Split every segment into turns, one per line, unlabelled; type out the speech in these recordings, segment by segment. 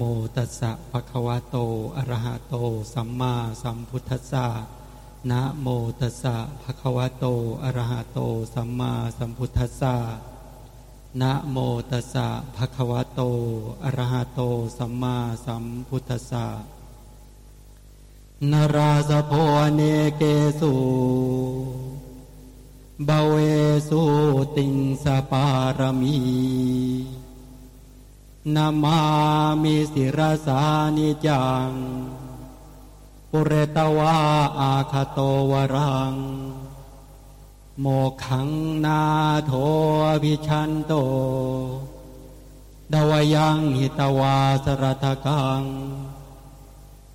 โมตัสสะภะคะวะโต อะระหะโต สัมมาสัมพุทธัสสะ นะโมตัสสะภะคะวะโต อะระหะโต สัมมาสัมพุทธัสสะ นะโมตัสสะภะคะวะโต อะระหะโต สัมมาสัมพุทธัสสะนราสโพเนเกสุบาเวสุติงสปารมี นามามิสิรสานิจัง ปุเรตวาอาคโตวรัง โมขังนาโทวิชันโต ดวยังหิตวาสรัตกัง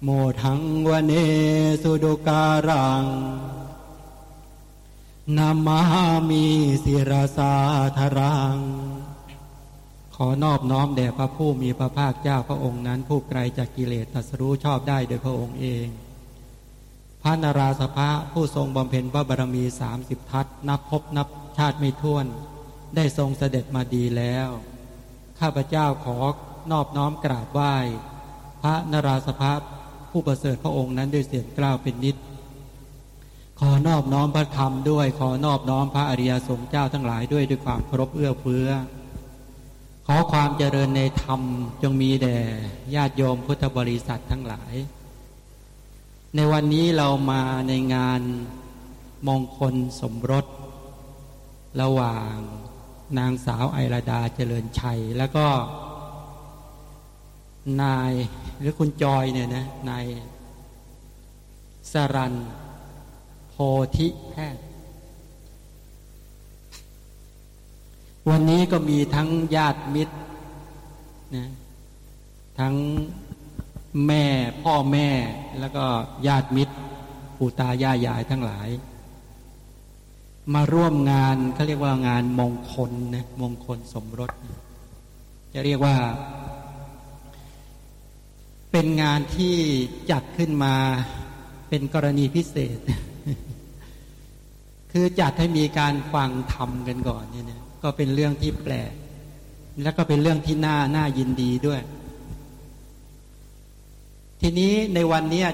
โมทังวเนสุดุการังนามามีสิรสาธรัง ขอนอบน้อมแด่พระผู้มีพระภาคเจ้าพระองค์นั้น ผู้ไกลจากกิเลสตัสรู้ชอบได้โดยพระองค์เอง พระนาราสภะผู้ทรงบำเพ็ญพระบารมีสามสิบทัศนับพบนับชาติไม่ท้วน ได้ทรงเสด็จมาดีแล้ว ข้าพเจ้าขอนอบน้อมกราบไหว้ พระนาราสภะผู้ประเสริฐพระองค์นั้นด้วยเสียงกล้าวเป็นนิดขอนอบน้อมพระธรรมด้วย ขอนอบน้อมพระอริยสงฆ์เจ้าทั้งหลายด้วยด้วยความเคารพเอื้อเฟื้อ ขอความเจริญในธรรมจงมีแด่ญาติโยมพุทธบริษัททั้งหลาย ในวันนี้เรามาในงานมงคลสมรส ระหว่างนางสาวไอราดาเจริญชัย แล้วก็ นายหรือคุณจอยเนี่ยนะนายสรันโพธิแพทย์ วันนี้ก็มีทั้งญาติมิตรนะทั้งแม่พ่อแม่แล้วก็ญาติมิตรปู่ตายายายทั้งหลาย มาร่วมงานเขาเรียกว่างานมงคลนะมงคลสมรส จะเรียกว่า เป็นงานที่จัดขึ้นมาเป็นกรณีพิเศษ คือจัดให้มีการฟังธรรมกันก่อนเนี่ย ก็เป็นเรื่องที่แปลก แล้วก็เป็นเรื่องที่น่าน่ายินดีด้วย ทีนี้ในวันนี้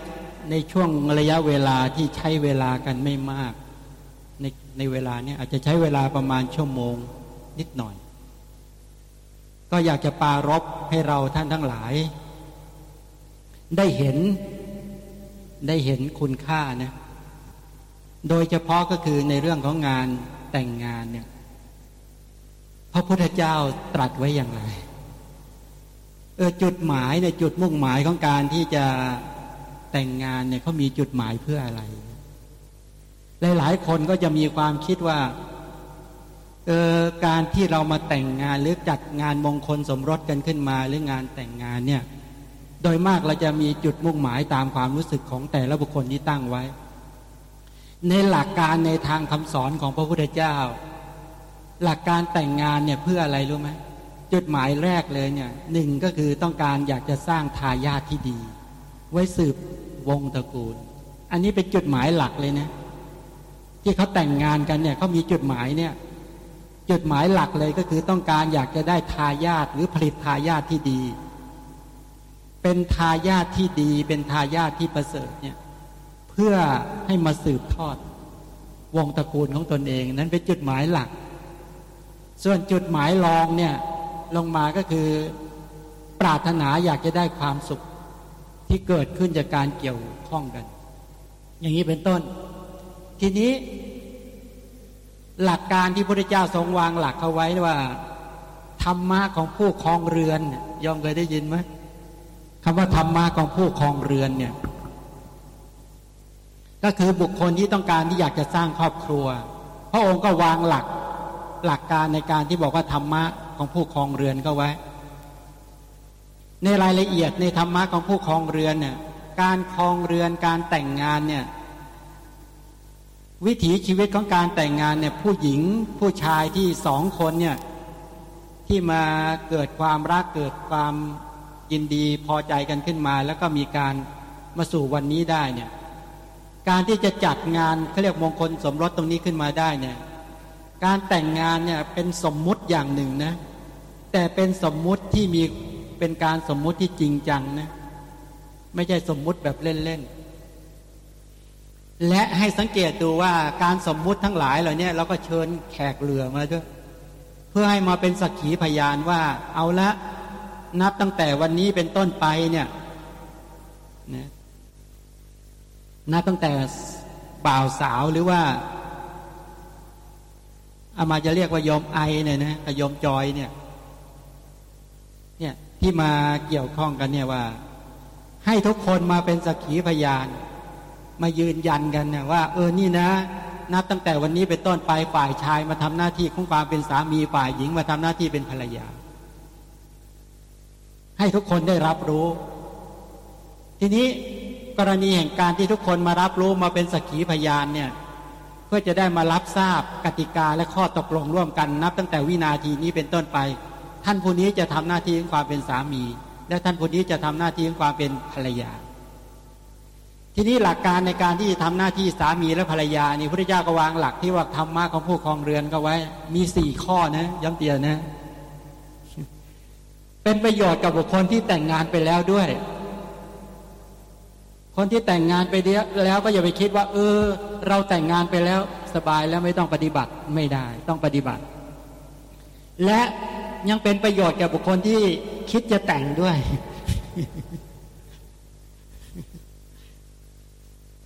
ในช่วงระยะเวลาที่ใช้เวลากันไม่มาก ในในเวลาเนี้อาจจะใช้เวลาประมาณชั่วโมงนิดหน่อย ก็อยากจะปารบให้เราท่านทั้งหลาย ได้เห็นได้เห็นคุณค่านะโดยเฉพาะก็คือในเรื่องของงานแต่งงานเนี่ย พระพุทธเจ้าตรัสไว้อย่างไรเออจุดหมายในจุดมุ่งหมายของการที่จะแต่งงานเนี่ยเขามีจุดหมายเพื่ออะไร หลายๆคนก็จะมีความคิดว่าเออการที่เรามาแต่งงานหรือจัดงานมงคลสมรสกันขึ้นมาหรืองานแต่งงานเนี่ย โดยมากเราจะมีจุดมุ่งหมายตามความรู้สึกของแต่ละบุคคลที่ตั้งไว้ ในหลักการในทางคำสอนของพระพุทธเจ้า หลักการแต่งงานเนี่ยเพื่ออะไรรู้ไหมจุดหมายแรกเลยเนี่ยหนึ่งก็คือต้องการอยากจะสร้างทายาทที่ดี ไว้สืบวงตระกูล อันนี้เป็นจุดหมายหลักเลยนะ ที่เขาแต่งงานกันเนี่ยเขามีจุดหมายเนี่ย จุดหมายหลักเลยก็คือต้องการอยากจะได้ทายาทหรือผลิตทายาทที่ดี เป็นทายาทที่ดี เป็นทายาทที่ประเสริฐเนี่ย เพื่อให้มาสืบทอด วงตระกูลของตนเอง นั้นเป็นจุดหมายหลัก ส่วนจุดหมายรองเนี่ยลงมาก็คือปรารถนาอยากจะได้ความสุขที่เกิดขึ้นจากการเกี่ยวข้องกัน อย่างนี้เป็นต้น ทีนี้หลักการที่พระเจ้าทรงวางหลักเอาไว้ว่าธรรมะของผู้ครองเรือนยอมเคยได้ยินไหมคำว่าธรรมะของผู้ครองเรือนเนี่ยก็คือบุคคลที่ต้องการที่อยากจะสร้างครอบครัว พระองค์ก็วางหลัก หลักการในการที่บอกว่าธรรมะของผู้ครองเรือนก็ไว้ ในรายละเอียดในธรรมะของผู้ครองเรือนเนี่ยการครองเรือนการแต่งงานเนี่ยวิถีชีวิตของการแต่งงานเนี่ยผู้หญิงผู้ชายที่สองคนเนี่ยที่มาเกิดความรักเกิดความยินดีพอใจกันขึ้นมา แล้วก็มีการมาสู่วันนี้ได้เนี่ยการที่จะจัดงานเขาเรียกมงคลสมรสตรงนี้ขึ้นมาได้เนี่ย การแต่งงานเนี่ยเป็นสมมุติอย่างหนึ่งนะ แต่เป็นสมมุติที่มีเป็นการสมมุติที่จริงจังนะ ไม่ใช่สมมุติแบบเล่นๆและให้สังเกตดูว่าการสมมุติทั้งหลายเหล่านี้เราก็เชิญแขกเรือมาด้วยเพื่อให้มาเป็นสักขีพยานว่าเอาละนับตั้งแต่วันนี้เป็นต้นไปเนี่ยนะนับตั้งแต่บ่าวสาวหรือว่า อามาจะเรียกว่ายอมไอเนี่ยนะกับยอมจอยเนี่ยเนี่ยที่มาเกี่ยวข้องกันเนี่ยว่า ให้ทุกคนมาเป็นสักขีพยาน มายืนยันกันเนี่ยว่า เออนี่นะ นับตั้งแต่วันนี้เป็นต้นไปฝ่ายชายมาทำหน้าที่ของความเป็นสามีฝ่ายหญิงมาทำหน้าที่เป็นภรรยา ให้ทุกคนได้รับรู้ ทีนี้กรณีแห่งการที่ทุกคนมารับรู้มาเป็นสักขีพยานเนี่ย เพื่อจะได้มารับทราบกติกาและข้อตกลงร่วมกันนับ ตั้งแต่วินาทีนี้เป็นต้นไป ท่านผู้นี้จะทำหน้าที่ของความเป็นสามี และท่านผู้นี้จะทำหน้าที่ของความเป็นภรรยา ทีนี้หลักการในการที่จะทำหน้าที่สามีและภรรยานี่พระเจ้าก็วางหลักที่ว่าธรรมะของผู้ครองเรือนก็ไว้ มีสี่ข้อนะย้ำเตือนนะ เป็นประโยชน์กับบุคคลที่แต่งงานไปแล้วด้วย คนที่แต่งงานไปแล้วก็อย่าไปคิดว่า เออ เราแต่งงานไปแล้วสบายแล้วไม่ต้องปฏิบัติไม่ได้ต้องปฏิบัติ และยังเป็นประโยชน์แก่บุคคลที่คิดจะแต่งด้วย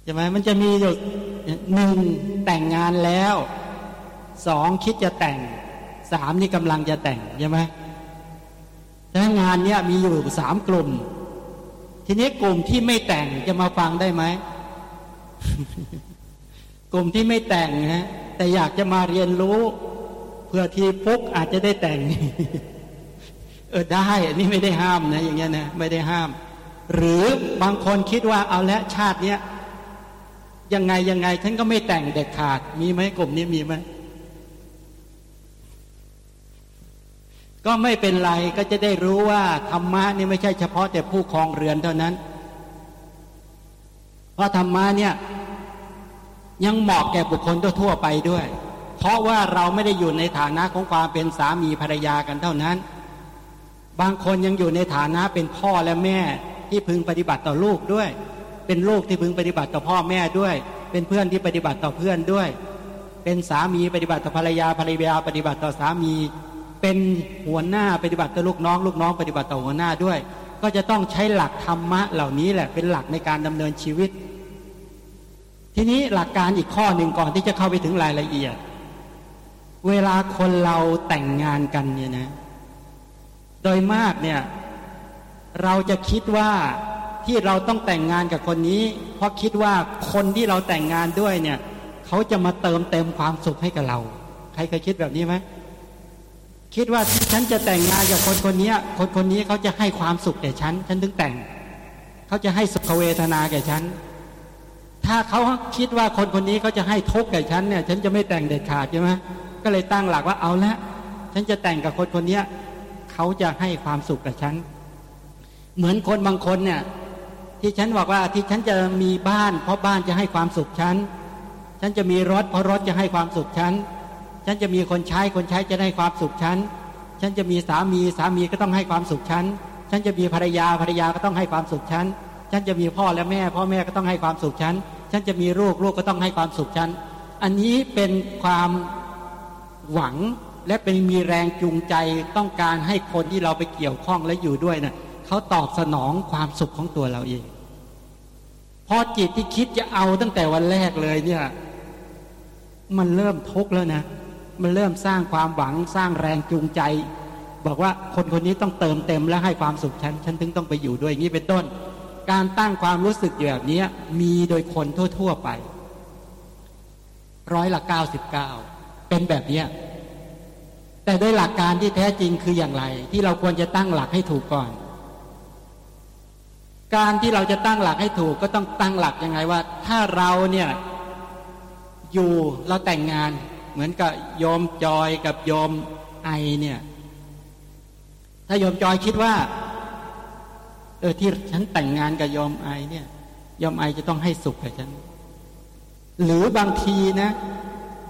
ใช่ไหมมันจะมีอยู่หนึ่งแต่งงานแล้วสองคิดจะแต่งสามนี่กำลังจะแต่งใช่ไหมแต่งานเนี้ยมีอยู่สามกลุ่ม ทีนี้กลุ่มที่ไม่แต่งจะมาฟังได้ไหม กลุ่มที่ไม่แต่งฮะแต่อยากจะมาเรียนรู้เพื่อที่ปุ๊กอาจจะได้แต่ง เออได้อันนี้ไม่ได้ห้ามนะอย่างเงี้ยนะไม่ได้ห้าม หรือบางคนคิดว่าเอาละชาติเนี้ยยังไงยังไงฉันก็ไม่แต่งเด็ดขาด มีไหมกลุ่มนี้มีไหม ก็ไม่เป็นไรก็จะได้รู้ว่าธรรมะนี่ไม่ใช่เฉพาะแต่ผู้ครองเรือนเท่านั้น เพราะธรรมะเนี่ยยังเหมาะแก่บุคคลทั่วไปด้วย เพราะว่าเราไม่ได้อยู่ในฐานะของความเป็นสามีภรรยากันเท่านั้น บางคนยังอยู่ในฐานะเป็นพ่อและแม่ที่พึงปฏิบัติต่อลูกด้วย เป็นลูกที่พึงปฏิบัติต่อพ่อแม่ด้วย เป็นเพื่อนที่ปฏิบัติต่อเพื่อนด้วย เป็นสามีปฏิบัติต่อภรรยาภรรยาปฏิบัติต่อสามี เป็นหัวหน้าปฏิบัติต่อลูกน้อง ลูกน้องปฏิบัติต่อหัวหน้าด้วย ก็จะต้องใช้หลักธรรมะเหล่านี้แหละเป็นหลักในการดำเนินชีวิต ทีนี้หลักการอีกข้อหนึ่งก่อนที่จะเข้าไปถึงรายละเอียด เวลาคนเราแต่งงานกันเนี่ยนะ โดยมากเนี่ย เราจะคิดว่าที่เราต้องแต่งงานกับคนนี้ เพราะคิดว่าคนที่เราแต่งงานด้วยเนี่ย เขาจะมาเติมเต็มความสุขให้กับเรา ใครเคยคิดแบบนี้ไหม คิดว่าฉันจะแต่งงานกับคนคนนี้คนคนนี้เขาจะให้ความสุขแก่ฉัน ฉันถึงแต่ง เขาจะให้สุขเวทนาแก่ฉัน ถ้าเขาคิดว่าคนคนนี้เขาจะให้ทุกข์แก่ฉันเนี่ย ฉันจะไม่แต่งเด็ดขาดใช่ไหมก็เลยตั้งหลักว่าเอาละฉันจะแต่งกับคนคนนี้เขาจะให้ความสุขกับฉัน เหมือนคนบางคนเนี่ย ที่ฉันบอกว่าที่ฉันจะมีบ้าน เพราะบ้านจะให้ความสุขฉัน ฉันจะมีรถเพราะรถจะให้ความสุขฉัน ฉันจะมีคนใช้คนใช้จะให้ความสุขฉัน ฉันจะมีสามีสามีก็ต้องให้ความสุขฉัน ฉันจะมีภรรยาภรรยาก็ต้องให้ความสุขฉัน ฉันจะมีพ่อและแม่ พ่อแม่ก็ต้องให้ความสุขฉัน ฉันจะมีลูกลูกก็ต้องให้ความสุขฉัน อันนี้เป็นความหวังและเป็นมีแรงจูงใจต้องการให้คนที่เราไปเกี่ยวข้องและอยู่ด้วยนะ่ะเขาตอบสนองความสุขของตัวเราเอง พอจิตที่คิดจะเอาตั้งแต่วันแรกเลยเนี่ย มันเริ่มทุกข์แล้วนะ มันเริ่มสร้างความหวังสร้างแรงจูงใจ บอกว่าคนคนนี้ต้องเติมเต็มและให้ความสุขฉันฉันถึงต้องไปอยู่ด้วยอย่างนี้เป็นต้น การตั้งความรู้สึกอยู่แบบนี้มีโดยคนทั่ว ๆไปร้อยละเก้าสิบเก้าเป็นแบบนี้แต่โดยหลักการที่แท้จริงคืออย่างไร ที่เราควรจะตั้งหลักให้ถูกก่อน การที่เราจะตั้งหลักให้ถูกก็ต้องตั้งหลักยังไงว่า ถ้าเราเนี่ยอยู่เราแต่งงาน เหมือนกับโยมจอยกับโยมไอเนี่ย ถ้าโยมจอยคิดว่า เออที่ฉันแต่งงานกับยอมไอเนี่ยยอมไอจะต้องให้สุขกับฉัน หรือบางทีนะ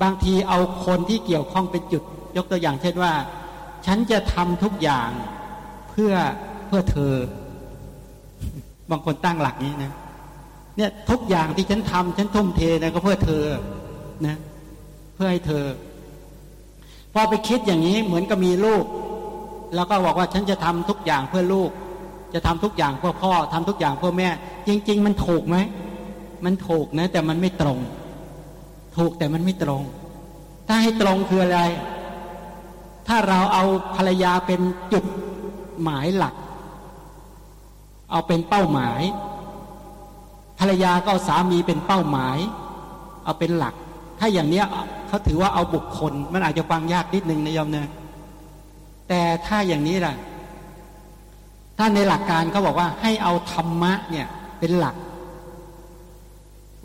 บางทีเอาคนที่เกี่ยวข้องเป็นจุด ยกตัวอย่างเช่นว่า ฉันจะทำทุกอย่างเพื่อเพื่อเธอ บางคนตั้งหลักนี้นะเนี่ยทุกอย่างที่ฉันทำฉันทุ่มเทนะก็เพื่อเธอนะ เพื่อให้เธอ พอไปคิดอย่างนี้เหมือนกับมีลูก แล้วก็บอกว่าฉันจะทำทุกอย่างเพื่อลูก จะทำทุกอย่างเพื่อพ่อทำทุกอย่างเพื่อแม่ จริง ๆ มันถูกไหมมันถูกนะ แต่มันไม่ตรง ถูกแต่มันไม่ตรง ถ้าให้ตรงคืออะไร ถ้าเราเอาภรรยาเป็นจุดหมายหลัก เอาเป็นเป้าหมาย ภรรยาก็เอาสามีเป็นเป้าหมาย เอาเป็นหลัก ถ้าอย่างเนี้ย เขาถือว่าเอาบุคคล มันอาจจะฟังยากนิดนึงนะยอมนะแต่ถ้าอย่างนี้ล่ะ ถ้าในหลักการเขาบอกว่าให้เอาธรรมะเนี่ยเป็นหลัก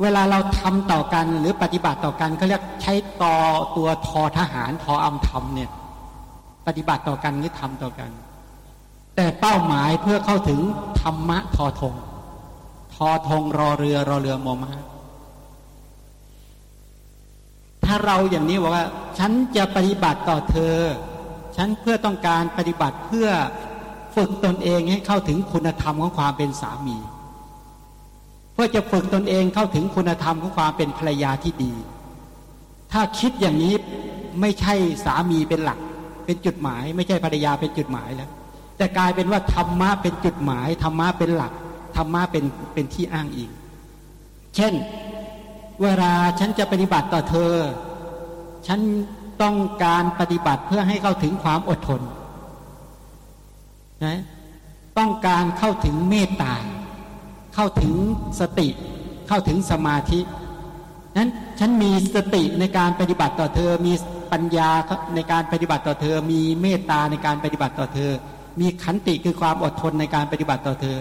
เวลาเราทำต่อกันหรือปฏิบัติต่อกันเขาเรียกใช้ต่อตัวทอทหารทออำธรรมเนี่ย ปฏิบัติต่อกันหรือทำต่อกัน แต่เป้าหมายเพื่อเข้าถึงธรรมะทอทง ทอทงรอเรือรอเรือมอมา ถ้าเราอย่างนี้บอกว่า ฉันจะปฏิบัติต่อเธอ ฉันเพื่อต้องการปฏิบัติเพื่อฝึกตนเองให้เข้าถึงคุณธรรมของความเป็นสามี เพื่อจะฝึกตนเองเข้าถึงคุณธรรมของความเป็นภรรยาที่ดี ถ้าคิดอย่างนี้ไม่ใช่สามีเป็นหลัก เป็นจุดหมาย ไม่ใช่ภรรยาเป็นจุดหมายแล้ว แต่กลายเป็นว่าธรรมะเป็นจุดหมายธรรมะเป็นหลักธรรมะเป็นเป็นที่อ้างอิงเช่น เวลาฉันจะปฏิบัติต่อเธอ ฉันต้องการปฏิบัติเพื่อให้เข้าถึงความอดทนนะต้องการเข้าถึงเมตตา เข้าถึงสติ เข้าถึงสมาธินั้นฉันมีสติในการปฏิบัติต่อเธอ มีปัญญาในการปฏิบัติต่อเธอ มีเมตตาในการปฏิบัติต่อเธอ มีขันติคือความอดทนในการปฏิบัติต่อเธอ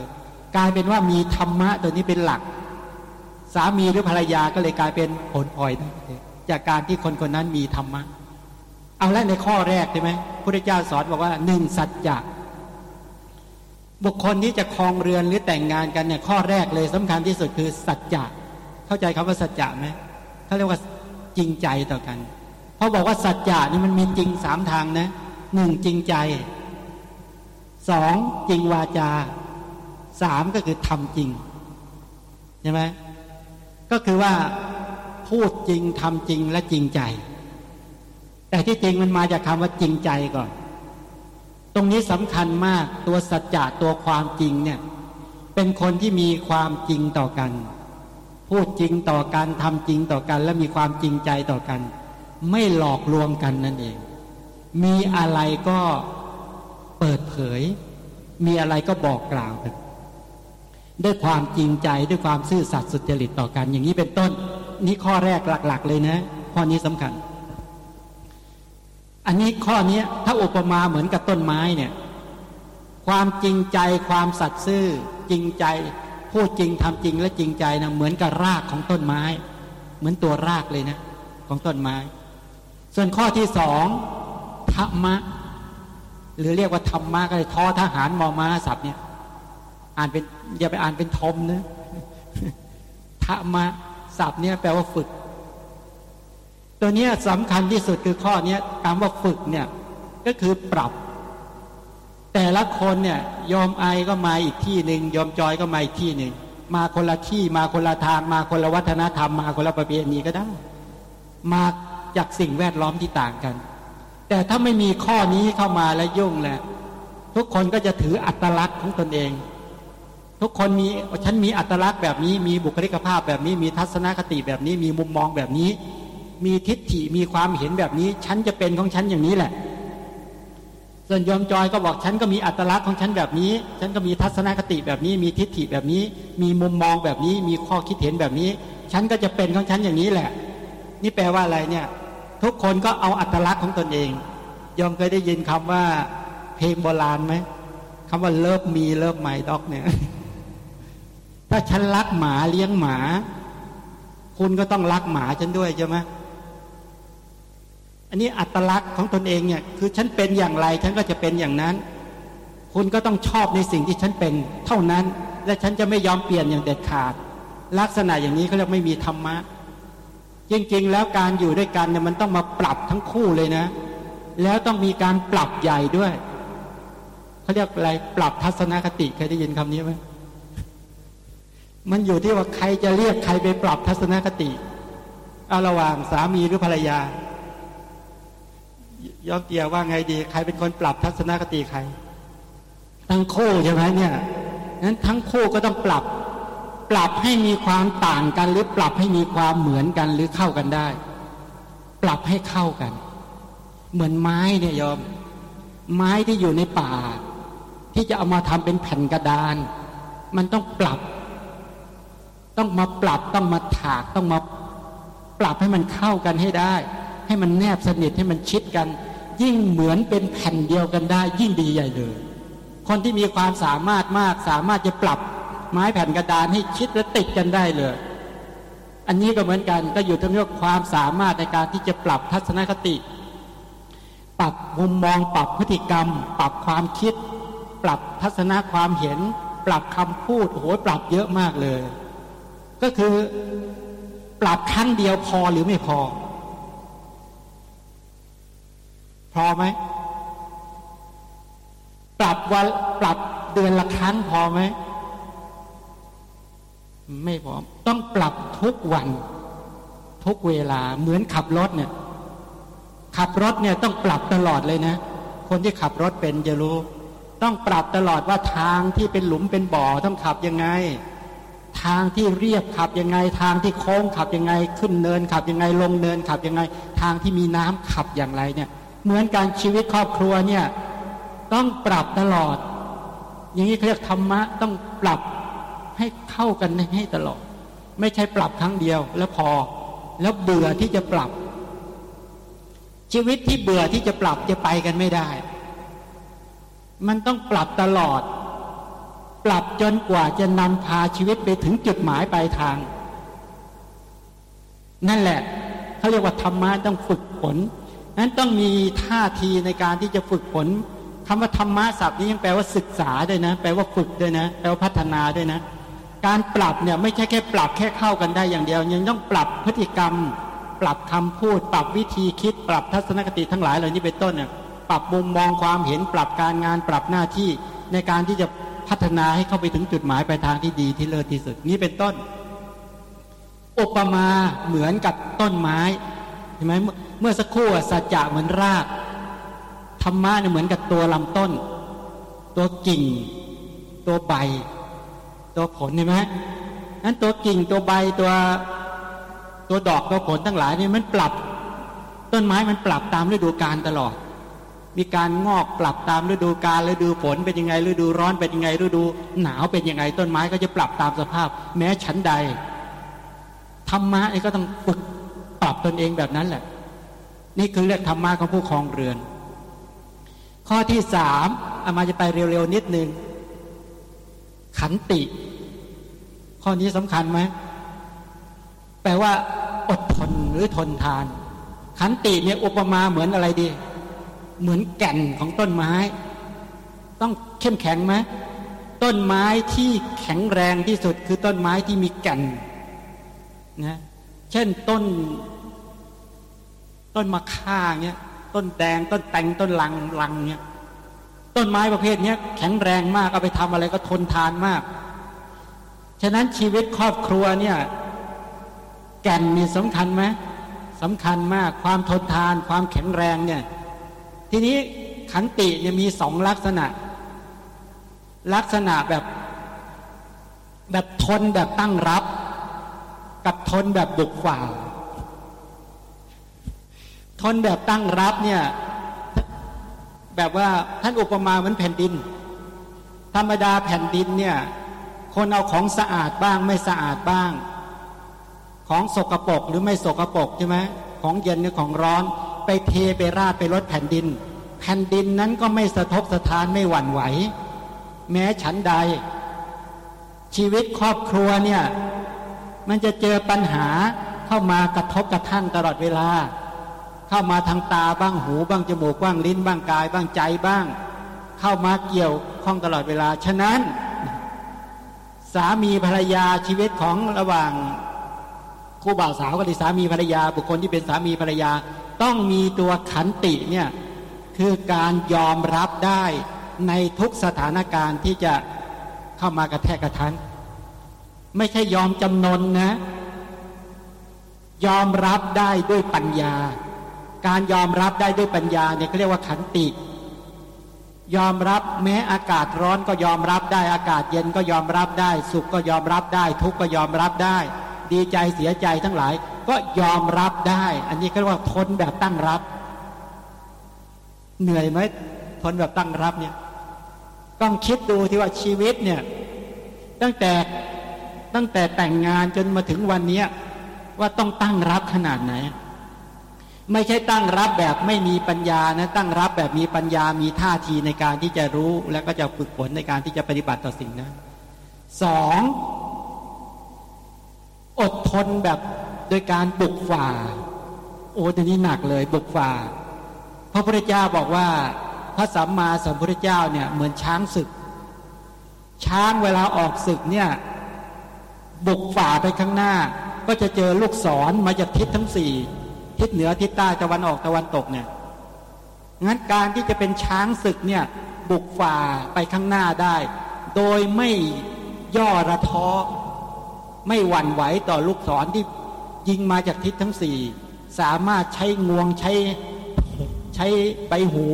กลายเป็นว่ามีธรรมะตัวนี้เป็นหลักามีหรือภรรยาก็เลยกลายเป็นผลพลอยจากการที่คนคนนั้นมีธรรมะ เอาละในข้อแรกใช่ไหมพระเจ้าสอนบอกว่าหนึ่งสัจจะบุคคลที่จะครองเรือนหรือแต่งงานกันเนี่ยข้อแรกเลยสำคัญที่สุดคือสัจจะเข้าใจคำว่าสัจจะไหมเขาเรียกว่าจริงใจต่อกันเพราะบอกว่าสัจจะนี่มันมีจริงสามทางนะหนึ่งจริงใจสองจริงวาจาสามก็คือทำจริงใช่ไหม ก็คือว่าพูดจริงทำจริงและจริงใจ แต่ที่จริงมันมาจากคำว่าจริงใจก่อน ตรงนี้สำคัญมากตัวสัจจะตัวความจริงเนี่ยเป็นคนที่มีความจริงต่อกัน พูดจริงต่อกันทำจริงต่อกัน และมีความจริงใจต่อกัน ไม่หลอกลวงกันนั่นเอง มีอะไรก็เปิดเผย มีอะไรก็บอกกล่าวกัน ด้วยความจริงใจด้วยความซื่อสัตย์สุจริตต่อกัน อย่างนี้เป็นต้น นี่ข้อแรกหลัก ๆ เลยนะ ข้อนี้สำคัญ อันนี้ข้อนี้ถ้าอุปมาเหมือนกับต้นไม้เนี่ย ความจริงใจความสัตย์ซื่อจริงใจพูดจริงทำจริงและจริงใจนะเหมือนกับรากของต้นไม้ เหมือนตัวรากเลยนะ ของต้นไม้ ส่วนข้อที่สองธรรมะ หรือเรียกว่าธรรมะก็เลยท้อทหารมอมาศัพท์เนี่ย อ่านเป็นอย่าไปอ่านเป็นทมนะธรรมะศัพท์เนี่ยแปลว่าฝึก ตัวนี้สำคัญที่สุดคือข้อนี้คำว่าฝึกเนี่ยก็คือปรับ แต่ละคนเนี่ยยอมไอก็มาอีกที่หนึ่งยอมจอยก็มาอีกที่หนึ่งมาคนละที่มาคนละทาง มาคนละวัฒนธรรม มาคนละประเพณีก็ได้ มาจากสิ่งแวดล้อมที่ต่างกัน แต่ถ้าไม่มีข้อนี้เข้ามาแล้วยุ่งแหละทุกคนก็จะถืออัตลักษณ์ของตนเอง ทุกคนมีฉันมีอัตลักษณ์แบบนี้ มีบุคลิกภาพแบบนี้ มีทัศนคติแบบนี้ มีมุมมองแบบนี้ มีทิฏฐิมีความเห็นแบบนี้ ฉันจะเป็นของฉันอย่างนี้แหละ ส่วนยอมจอยก็บอกฉันก็มีอัตลักษณ์ของฉันแบบนี้ ฉันก็มีทัศนคติแบบนี้ มีทิฏฐิแบบนี้ มีมุมมองแบบนี้ มีข้อคิดเห็นแบบนี้ ฉันก็จะเป็นของฉันอย่างนี้แหละ นี่แปลว่าอะไรเนี่ย ทุกคนก็เอาอัตลักษณ์ของตนเอง โยมเคยได้ยินคำว่า เพลงโบราณไหมคำว่า love me love my dog เนี่ย ฉันรักหมาเลี้ยงหมา คุณก็ต้องรักหมาฉันด้วยใช่ไหมอันนี้อัตลักษณ์ของตนเองเนี่ย คือฉันเป็นอย่างไร ฉันก็จะเป็นอย่างนั้น คุณก็ต้องชอบในสิ่งที่ฉันเป็น เท่านั้น และฉันจะไม่ยอมเปลี่ยนอย่างเด็ดขาด ลักษณะอย่างนี้เขาเรียกไม่มีธรรมะ จริงๆ แล้วการอยู่ด้วยกันเนี่ยมันต้องมาปรับทั้งคู่เลยนะ แล้วต้องมีการปรับใหญ่ด้วยเขาเรียกอะไรปรับทัศนคติเคยได้ยินคำนี้ไหม มันอยู่ที่ว่าใครจะเรียกใครไปปรับทัศนคติเอาระหว่างสามีหรือภรรยา ยอมเตียว่าไงดี ใครเป็นคนปรับทัศนคติใคร ทั้งคู่ใช่ไหมเนี่ยนั้นทั้งคู่ก็ต้องปรับ ปรับให้มีความต่างกัน หรือปรับให้มีความเหมือนกันหรือเข้ากันได้ ปรับให้เข้ากัน เหมือนไม้เนี่ยยอม ไม้ที่อยู่ในป่า ที่จะเอามาทำเป็นแผ่นกระดาน มันต้องปรับ ต้องมาปรับต้องมาถากต้องมาปรับให้มันเข้ากันให้ได้ ให้มันแนบสนิทให้มันชิดกัน ยิ่งเหมือนเป็นแผ่นเดียวกันได้ ยิ่งดีใหญ่เลย คนที่มีความสามารถมากสามารถจะปรับไม้แผ่นกระดานให้ชิดและติดกันได้เลย อันนี้ก็เหมือนกันก็อยู่ที่เรื่องความสามารถในการที่จะปรับทัศนคติ ปรับมุมมอง ปรับพฤติกรรม ปรับความคิด ปรับทัศนะความเห็น ปรับคำพูดโอ้โหปรับเยอะมากเลย ก็คือปรับครั้งเดียวพอหรือไม่พอ พอไหมปรับวันปรับเดือนละครั้งพอไหมไม่พอต้องปรับทุกวัน ทุกเวลาเหมือนขับรถเนี่ย ขับรถเนี่ยต้องปรับตลอดเลยนะ คนที่ขับรถเป็นจะรู้ ต้องปรับตลอดว่าทางที่เป็นหลุมเป็นบ่อต้องขับยังไง ทางที่เรียบขับยังไง ทางที่โค้งขับยังไง ขึ้นเนินขับยังไง ลงเนินขับยังไง ทางที่มีน้ำขับอย่างไรเนี่ยเหมือนการชีวิตครอบครัวเนี่ยต้องปรับตลอด อย่างนี้เรียกธรรมะต้องปรับให้เข้ากันให้ตลอด ไม่ใช่ปรับครั้งเดียว แล้วพอแล้วเบื่อที่จะปรับ ชีวิตที่เบื่อที่จะปรับจะไปกันไม่ได้ มันต้องปรับตลอด ปรับจนกว่าจะนำพาชีวิตไปถึงจุดหมายปลายทาง นั่นแหละเขาเรียกว่าธรรมะต้องฝึกฝนนั้นต้องมีท่าทีในการที่จะฝึกฝนคำว่าธรรมะศัพท์นี้ยังแปลว่าศึกษาด้วยนะ แปลว่าฝึกด้วยนะ แปลว่าพัฒนาด้วยนะ การปรับเนี่ยไม่ใช่แค่ปรับแค่เข้ากันได้อย่างเดียว ยังต้องปรับพฤติกรรม ปรับคำพูด ปรับวิธีคิด ปรับทัศนคติทั้งหลายเหล่านี้เป็นต้นเนี่ยปรับมุมมองความเห็น ปรับการงาน ปรับหน้าที่ในการที่จะ พัฒนาให้เข้าไปถึงจุดหมายปลายทางที่ดีที่เลิศที่สุด นี้เป็นต้น อุปมาเหมือนกับต้นไม้เห็นไหมเมื่อสักครู่สัจจะเหมือนรากธรรมะเนี่ยเหมือนกับตัวลำต้น ตัวกิ่ง ตัวใบ ตัวผลเห็นไหมนั้นตัวกิ่งตัวใบตัวตัวดอกตัวผลทั้งหลายนี่มันปรับ ต้นไม้มันปรับตามฤดูกาลตลอด มีการงอกปรับตามฤดูกาลฤดูฝนเป็นยังไงฤดูร้อนเป็นยังไงฤดู หนาวเป็นยังไงต้นไม้ก็จะปรับตามสภาพ แม้ชั้นใดธรรมะนี่ก็ต้องฝึกปรับตนเองแบบนั้นแหละ นี่คือเรื่องธรรมะของผู้ครองเรือน ข้อที่สามอามาจะไปเร็วๆนิดนึง ขันติ ข้อนี้สำคัญไหมแปลว่า อดทนหรือทนทาน ขันติเนี่ยอุปมาเหมือนอะไรดี เหมือนแก่นของต้นไม้ ต้องเข้มแข็งไหมต้นไม้ที่แข็งแรงที่สุดคือต้นไม้ที่มีแก่นนะเช่นต้น ต้นมะข่าเนี้ยต้นแดงต้นแตงต้นลังลังเนี้ยต้นไม้ประเภทนี้แข็งแรงมากเอาไปทำอะไรก็ทนทานมาก ฉะนั้นชีวิตครอบครัวเนี่ยแก่นนี่สำคัญไหมสำคัญมากความทนทานความแข็งแรงเนี่ย ทีนี้ขันติเนี่ยมีสองลักษณะ ลักษณะแบบ แบบทนแบบตั้งรับ กับทนแบบบุกฝ่าทนแบบตั้งรับเนี่ย แบบว่าท่านอุปมาเหมือนแผ่นดิน ธรรมดาแผ่นดินเนี่ย คนเอาของสะอาดบ้างไม่สะอาดบ้าง ของสกรปรกหรือไม่สกรปรกใช่ไหมของเย็นหรือของร้อน ไปเทไปราดไปลดแผ่นดิน แผ่นดินนั้นก็ไม่สะทกสะทานไม่หวั่นไหว แม้ฉันใด ชีวิตครอบครัวเนี่ย มันจะเจอปัญหาเข้ามากระทบกระทั่งตลอดเวลา เข้ามาทางตาบ้างหูบ้างจมูกบ้างลิ้นบ้างกายบ้างใจบ้าง เข้ามาเกี่ยวข้องตลอดเวลา ฉะนั้น สามีภรรยาชีวิตของระหว่างคู่บ่าวสาวกับสามีภรรยา บุคคลที่เป็นสามีภรรยา ต้องมีตัวขันติเนี่ยคือการยอมรับได้ในทุกสถานการณ์ที่จะเข้ามากระแทกกระทันไม่ใช่ยอมจำนนนะ ยอมรับได้ด้วยปัญญา การยอมรับได้ด้วยปัญญาเนี่ยเขาเรียกว่าขันติ ยอมรับแม้อากาศร้อนก็ยอมรับได้ อากาศเย็นก็ยอมรับได้ สุขก็ยอมรับได้ ทุกข์ก็ยอมรับได้ ดีใจเสียใจทั้งหลาย ก็ยอมรับได้ อันนี้เขาเรียกว่าทนแบบตั้งรับ เหนื่อยไหมทนแบบตั้งรับเนี่ยต้องคิดดูที่ว่าชีวิตเนี่ยตั้งแต่ตั้งแต่แต่งงานจนมาถึงวันนี้ว่าต้องตั้งรับขนาดไหน ไม่ใช่ตั้งรับแบบไม่มีปัญญานะตั้งรับแบบมีปัญญามีท่าทีในการที่จะรู้ แล้วก็จะฝึกฝนในการที่จะปฏิบัติต่อสิ่งนั้นสองอดทนแบบ โดยการบุกฝ่า โอ้ตนี้หนักเลยบุกฝ่า พระพุทธเจ้าบอกว่า พระสัมมาสัมพุทธเจ้าเนี่ยเหมือนช้างศึก ช้างเวลาออกศึกเนี่ยบุกฝ่าไปข้างหน้า ก็จะเจอลูกศรมาจากทิศทั้งสี่ทิศเหนือทิศใต้ตะวันออกตะวันตกเนี่ยงั้นการที่จะเป็นช้างศึกเนี่ยบุกฝ่าไปข้างหน้าได้ โดยไม่ย่อระท้อไม่หวั่นไหวต่อลูกศรที่ ยิงมาจากทิศทั้งสี่สามารถใช้งวงใช้ใช้ใบหู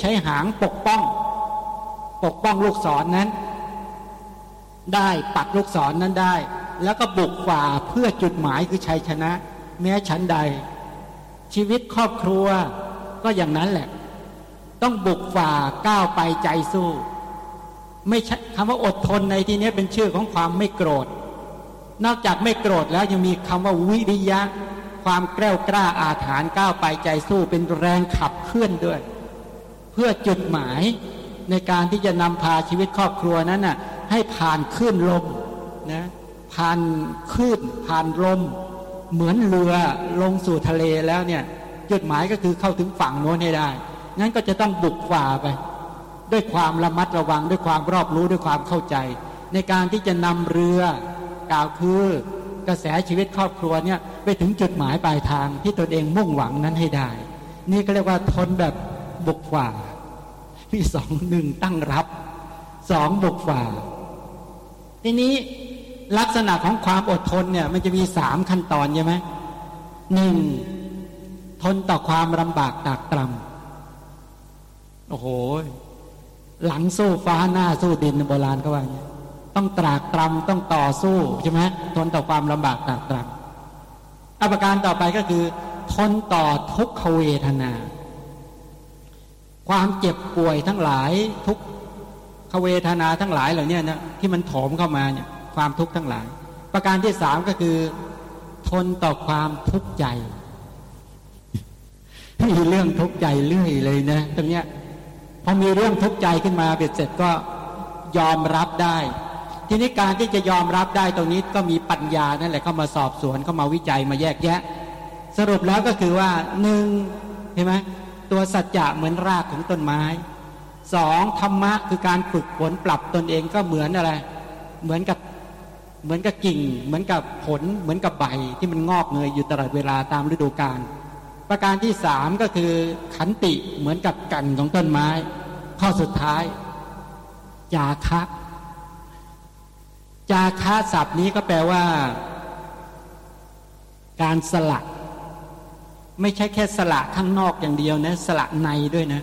ใช้หางปกป้อง ปกป้องลูกศรนนั้น ได้ปักลูกศรนนั้นได้ แล้วก็บุกฝ่าเพื่อจุดหมายคือชัยชนะ แม้ชั้นใด ชีวิตครอบครัวก็อย่างนั้นแหละ ต้องบุกฝ่าก้าวไปใจสู้ ไม่ใช่คำว่าอดทนในที่นี้เป็นชื่อของความไม่โกรธ นอกจากไม่โกรธแล้วยังมีคำว่าวิริยะ ความแกล้วกล้าอาถานก้าวไปใจสู้เป็นแรงขับเคลื่อนด้วย เพื่อจุดหมายในการที่จะนำพาชีวิตครอบครัวนั้นน่ะให้ผ่านคลื่นลมนะผ่านคลื่นผ่านลม เหมือนเรือลงสู่ทะเลแล้วเนี่ยจุดหมายก็คือเข้าถึงฝั่งโน้นให้ได้งั้นก็จะต้องบุกฝ่าไป ด้วยความระมัดระวังด้วยความรอบรู้ด้วยความเข้าใจ ในการที่จะนำเรือ กล่าวคือกระแสชีวิตครอบครัวเนี่ยไปถึงจุดหมายปลายทางที่ตนเองมุ่งหวังนั้นให้ได้ นี่ก็เรียกว่าทนแบบบุกฝ่าที่สองหนึ่งตั้งรับสองบุกฝ่า ทีนี้ลักษณะของความอดทนเนี่ยมันจะมีสามขั้นตอนใช่ไหมหนึ่งทนต่อความลำบากตากตรำโอ้โห หลังสู้ฟ้าหน้าสู้ดินโบราณก็ว่าอย่างนี้ ต้องตรากตรำต้องต่อสู้ใช่ไหมทนต่อความลำบากตากตรำอาการต่อไปก็คือ ทนต่อทุกขเวทนา ความเจ็บป่วยทั้งหลายทุกขเวทนาทั้งหลายเหล่านี้นะที่มันโถมเข้ามาเนี่ยความทุกข์ทั้งหลาย ประการที่สามก็คือ ทนต่อความทุกข์ใจมีเรื่องทุกข์ใจเรื่อยเลยนะตรงเนี้ยพอมีเรื่องทุกข์ใจขึ้นมาเบ็ดเสร็จก็ยอมรับได้ ทีนี้การที่จะยอมรับได้ตรงนี้ก็มีปัญญานั่นแหละเข้ามาสอบสวนเข้ามาวิจัยมาแยกแยะ สรุปแล้วก็คือว่าหนึ่งเห็นไหมตัวสัจจะเหมือนรากของต้นไม้สองธรรมะคือการฝึกฝนปรับตนเองก็เหมือนอะไร เหมือนกับเหมือนกับกิ่ง เหมือนกับผล เหมือนกับใบที่มันงอกเงยอยู่ตลอดเวลาตามฤดูกาลประการที่สามก็คือขันติเหมือนกับกันของต้นไม้ ข้อสุดท้าย จาคะ จาคะศัพท์นี้ก็แปลว่า การสลักไม่ใช่แค่สละข้างนอกอย่างเดียวนะ สละในด้วยนะ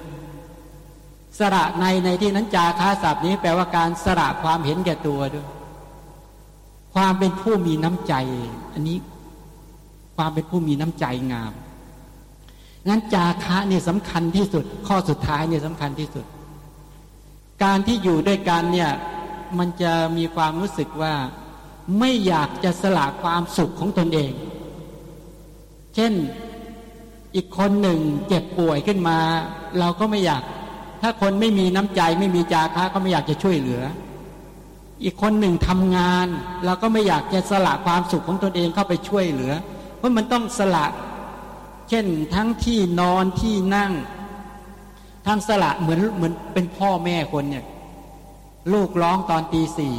สละในในที่นั้นจาคาศัพท์นี้แปลว่าการสละความเห็นแก่ตัวด้วย ความเป็นผู้มีน้ำใจ อันนี้ความเป็นผู้มีน้ำใจงามงั้นจาคะเนี่ยสำคัญที่สุด ข้อสุดท้ายเนี่ยสำคัญที่สุด การที่อยู่ด้วยกันเนี่ย มันจะมีความรู้สึกว่า ไม่อยากจะสละความสุขของตนเอง เช่นอีกคนหนึ่งเจ็บป่วยขึ้นมา เราก็ไม่อยาก ถ้าคนไม่มีน้ำใจไม่มีจาคะก็ไม่อยากจะช่วยเหลือ อีกคนหนึ่งทำงาน เราก็ไม่อยากจะสละความสุขของตนเองเข้าไปช่วยเหลือ เพราะมันต้องสละ เช่นทั้งที่นอนที่นั่งทั้งสละเหมือนเหมือนเป็นพ่อแม่คนเนี่ย ลูกร้องตอนตีสี่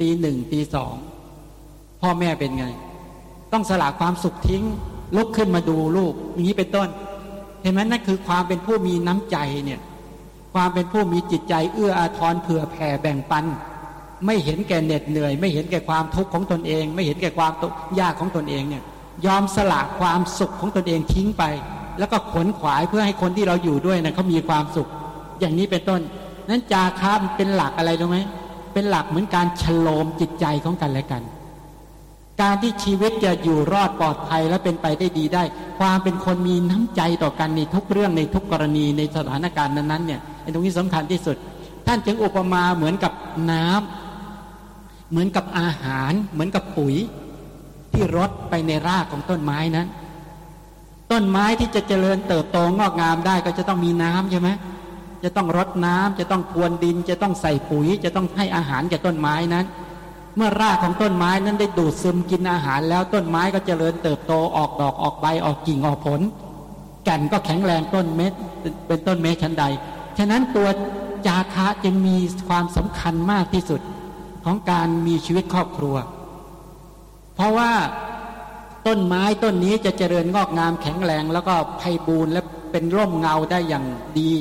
ตีหนึ่งตีสองพ่อแม่เป็นไง ต้องสละความสุขทิ้ง ลุกขึ้นมาดูลูก อย่างนี้เป็นต้น เห็นไหมนั่นคือความเป็นผู้มีน้ำใจเนี่ย ความเป็นผู้มีจิตใจเอื้ออาทรเผื่อแผ่แบ่งปัน ไม่เห็นแก่เหน็ดเหนื่อย ไม่เห็นแก่ความทุกข์ของตนเอง ไม่เห็นแก่ความยากของตนเองเนี่ย ยอมสละความสุขของตนเองทิ้งไป แล้วก็ขนขวายเพื่อให้คนที่เราอยู่ด้วยนะเขามีความสุข อย่างนี้เป็นต้น นั้นจาคาเป็นหลักอะไรรู้ไหมเป็นหลักเหมือนการฉโลมจิตใจของกันและกัน การที่ชีวิตจะอยู่รอดปลอดภัยและเป็นไปได้ดีได้ ความเป็นคนมีน้ำใจต่อกันในทุกเรื่องในทุกกรณีในสถานการณ์นั้นๆเนี่ยไอ้ตรงนี้สำคัญที่สุด ท่านจึงอุปมาเหมือนกับน้ำเหมือนกับอาหาร เหมือนกับปุ๋ย ที่รดไปในรากของต้นไม้นั้น ต้นไม้ที่จะเจริญเติบโตงอกงามได้ก็จะต้องมีน้ำใช่ไหม จะต้องรดน้ำจะต้องพรวนดิน จะต้องใส่ปุ๋ย จะต้องให้อาหารแก่ต้นไม้นั้น เมื่อรากของต้นไม้นั้นได้ดูดซึมกินอาหารแล้วต้นไม้ก็เจริญเติบโตออกดอกออกใบออกกิ่งออกผลแก่นก็แข็งแรงต้นเม็ดเป็นต้นเม็ดชั้นใด ฉะนั้นตัวจาคะจึงมีความสำคัญมากที่สุดของการมีชีวิตครอบครัว เพราะว่าต้นไม้ต้นนี้จะเจริญงอกงามแข็งแรง แล้วก็ไพบูรณ์และเป็นร่มเงาได้อย่างดี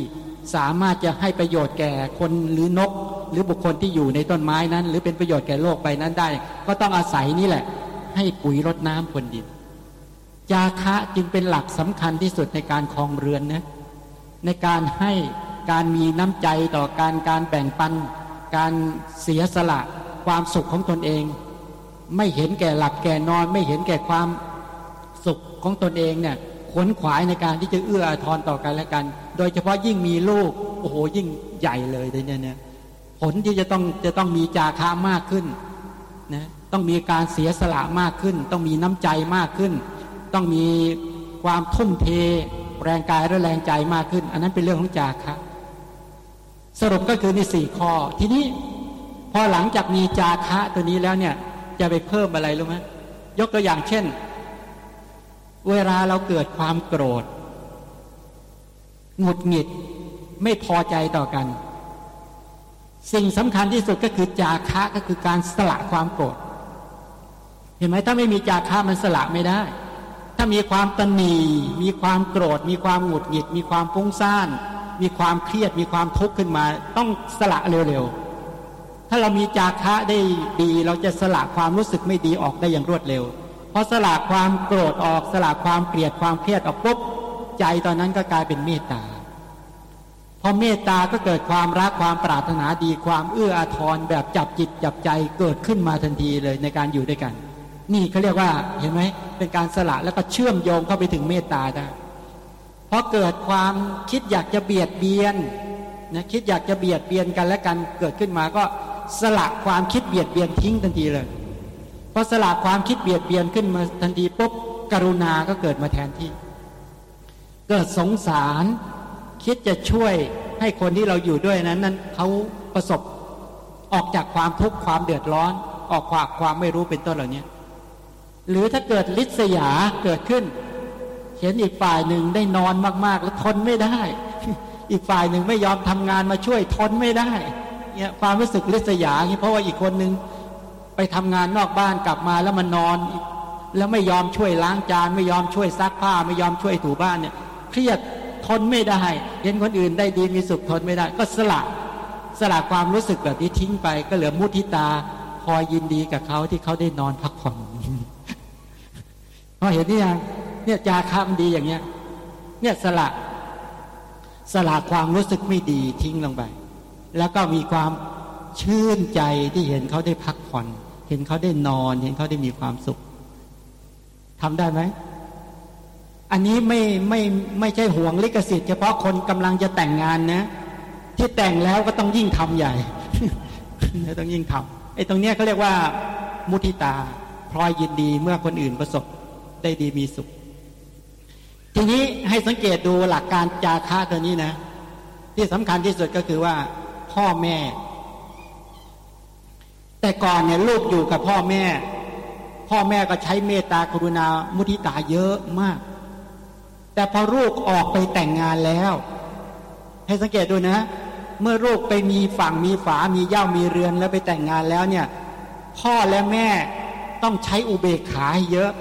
สามารถจะให้ประโยชน์แก่คนหรือนก หรือบุคคลที่อยู่ในต้นไม้นั้น หรือเป็นประโยชน์แก่โลกไปนั้นได้ ก็ต้องอาศัยนี่แหละ ให้ปุ๋ยรดน้ำพรวนดิน จาคะจึงเป็นหลักสำคัญที่สุดในการคลองเรือนนะในการให้การมีน้ำใจต่อการการแบ่งปัน การเสียสละความสุขของตนเอง ไม่เห็นแก่หลับแก่นอน ไม่เห็นแก่ความสุขของตนเองเนี่ยขวนขวายในการที่จะเอื้ออาทรต่อกันและกัน ดยเฉพาะยิ่งมีลูกโอ้โหยิ่งใหญ่เลยเนี่ยเนี่ยผลที่จะต้องจะต้องมีจาคะมากขึ้นนะต้องมีการเสียสละมากขึ้น ต้องมีน้ำใจมากขึ้น ต้องมีความทุ่มเท แรงกายและแรงใจมากขึ้น อันนั้นเป็นเรื่องของจาคะสรุปก็คือในสี่ข้อ ทีนี้พอหลังจากมีจาคะตัวนี้แล้วเนี่ยจะไปเพิ่มอะไรรู้ไหมยกตัวอย่างเช่น เวลาเราเกิดความโกรธ หงุดหงิดไม่พอใจต่อกัน สิ่งสำคัญที่สุดก็คือจาคะก็คือการสละความโกรธเห็นไหมถ้าไม่มีจาคะมันสละไม่ได้ ถ้ามีความตนีมีความโกรธ มีความหงุดหงิด มีความฟุ้งซ่าน มีความเครียด มีความทุกข์ขึ้นมา ต้องสละเร็วๆ ถ้าเรามีจาคะได้ดี เราจะสละความรู้สึกไม่ดีออกได้อย่างรวดเร็วพอสละความโกรธออกสละความเกลียดความเครียดออกปุ๊บ ใจตอนนั้นก็กลายเป็นเมตตาพอเมตตาก็เกิดความรักความปรารถนาดีความเอื้ออาทรแบบจับจิตจับใจเกิดขึ้นมาทันทีเลยในการอยู่ด้วยกัน นี่เขาเรียกว่าเห็นไหมเป็นการสละแล้วก็เชื่อมโยงเข้าไปถึงเมตตาได้พอเกิดความคิดอยากจะเบียดเบียนนะคิดอยากจะเบียดเบียนกันและกันเกิดขึ้นมาก็สละความคิดเบียดเบียนทิ้งทันทีเลยพอสละความคิดเบียดเบียนขึ้นมาทันทีปุ๊บกรุณาก็เกิดมาแทนที่ เกิดสงสาร คิดจะช่วยให้คนที่เราอยู่ด้วยนั้นนั้นเขาประสบออกจากความทุกข์ความเดือดร้อน ออกจากความไม่รู้เป็นต้นเหล่านี้หรือถ้าเกิดลิษยาเกิดขึ้น เห็นอีกฝ่ายหนึ่งได้นอนมาก ๆ แล้วทนไม่ได้ อีกฝ่ายหนึ่งไม่ยอมทำงานมาช่วยทนไม่ได้เนี่ยความรู้สึกลิษยาเพราะว่าอีกคนหนึ่งไปทำงานนอกบ้านกลับมาแล้วมันนอน แล้วไม่ยอมช่วยล้างจาน ไม่ยอมช่วยซักผ้า ไม่ยอมช่วยถูบ้านเนี่ย เครียดทนไม่ได้ เห็นคนอื่นได้ดีมีสุขทนไม่ได้ ก็สละสละความรู้สึกแบบนี้ทิ้งไป ก็เหลือมุทิตาคอยยินดีกับเขาที่เขาได้นอนพักผ่อนพอเห็นนี่ยังเนี่ยจาคำดีอย่างเงี้ย เนี่ยสละสละความรู้สึกไม่ดีทิ้งลงไป แล้วก็มีความชื่นใจที่เห็นเขาได้พักผ่อน เห็นเขาได้นอน เห็นเขาได้มีความสุขทำได้ไหม อันนี้ไม่ไม่ไม่ใช่ห่วงลิขสิทธิ์เฉพาะคนกำลังจะแต่งงานนะ ที่แต่งแล้วก็ต้องยิ่งทำใหญ่ต้องยิ่งทำไอ้ตรงเนี้ยเขาเรียกว่า มุทิตาพลอยยินดีเมื่อคนอื่นประสบได้ดีมีสุข ทีนี้ให้สังเกตดูหลักการจาคะตัวนี้นะ ที่สำคัญที่สุดก็คือว่า พ่อแม่ แต่ก่อนเนี่ยลูกอยู่กับพ่อแม่ พ่อแม่ก็ใช้เมตตากรุณามุทิตาเยอะมาก แต่พอลูกออกไปแต่งงานแล้ว ให้สังเกตดูนะ เมื่อลูกไปมีฝั่งมีฝา มีเย่ามีเรือนแล้วไปแต่งงานแล้วเนี่ย พ่อและแม่ต้องใช้อุเบกขาเยอะ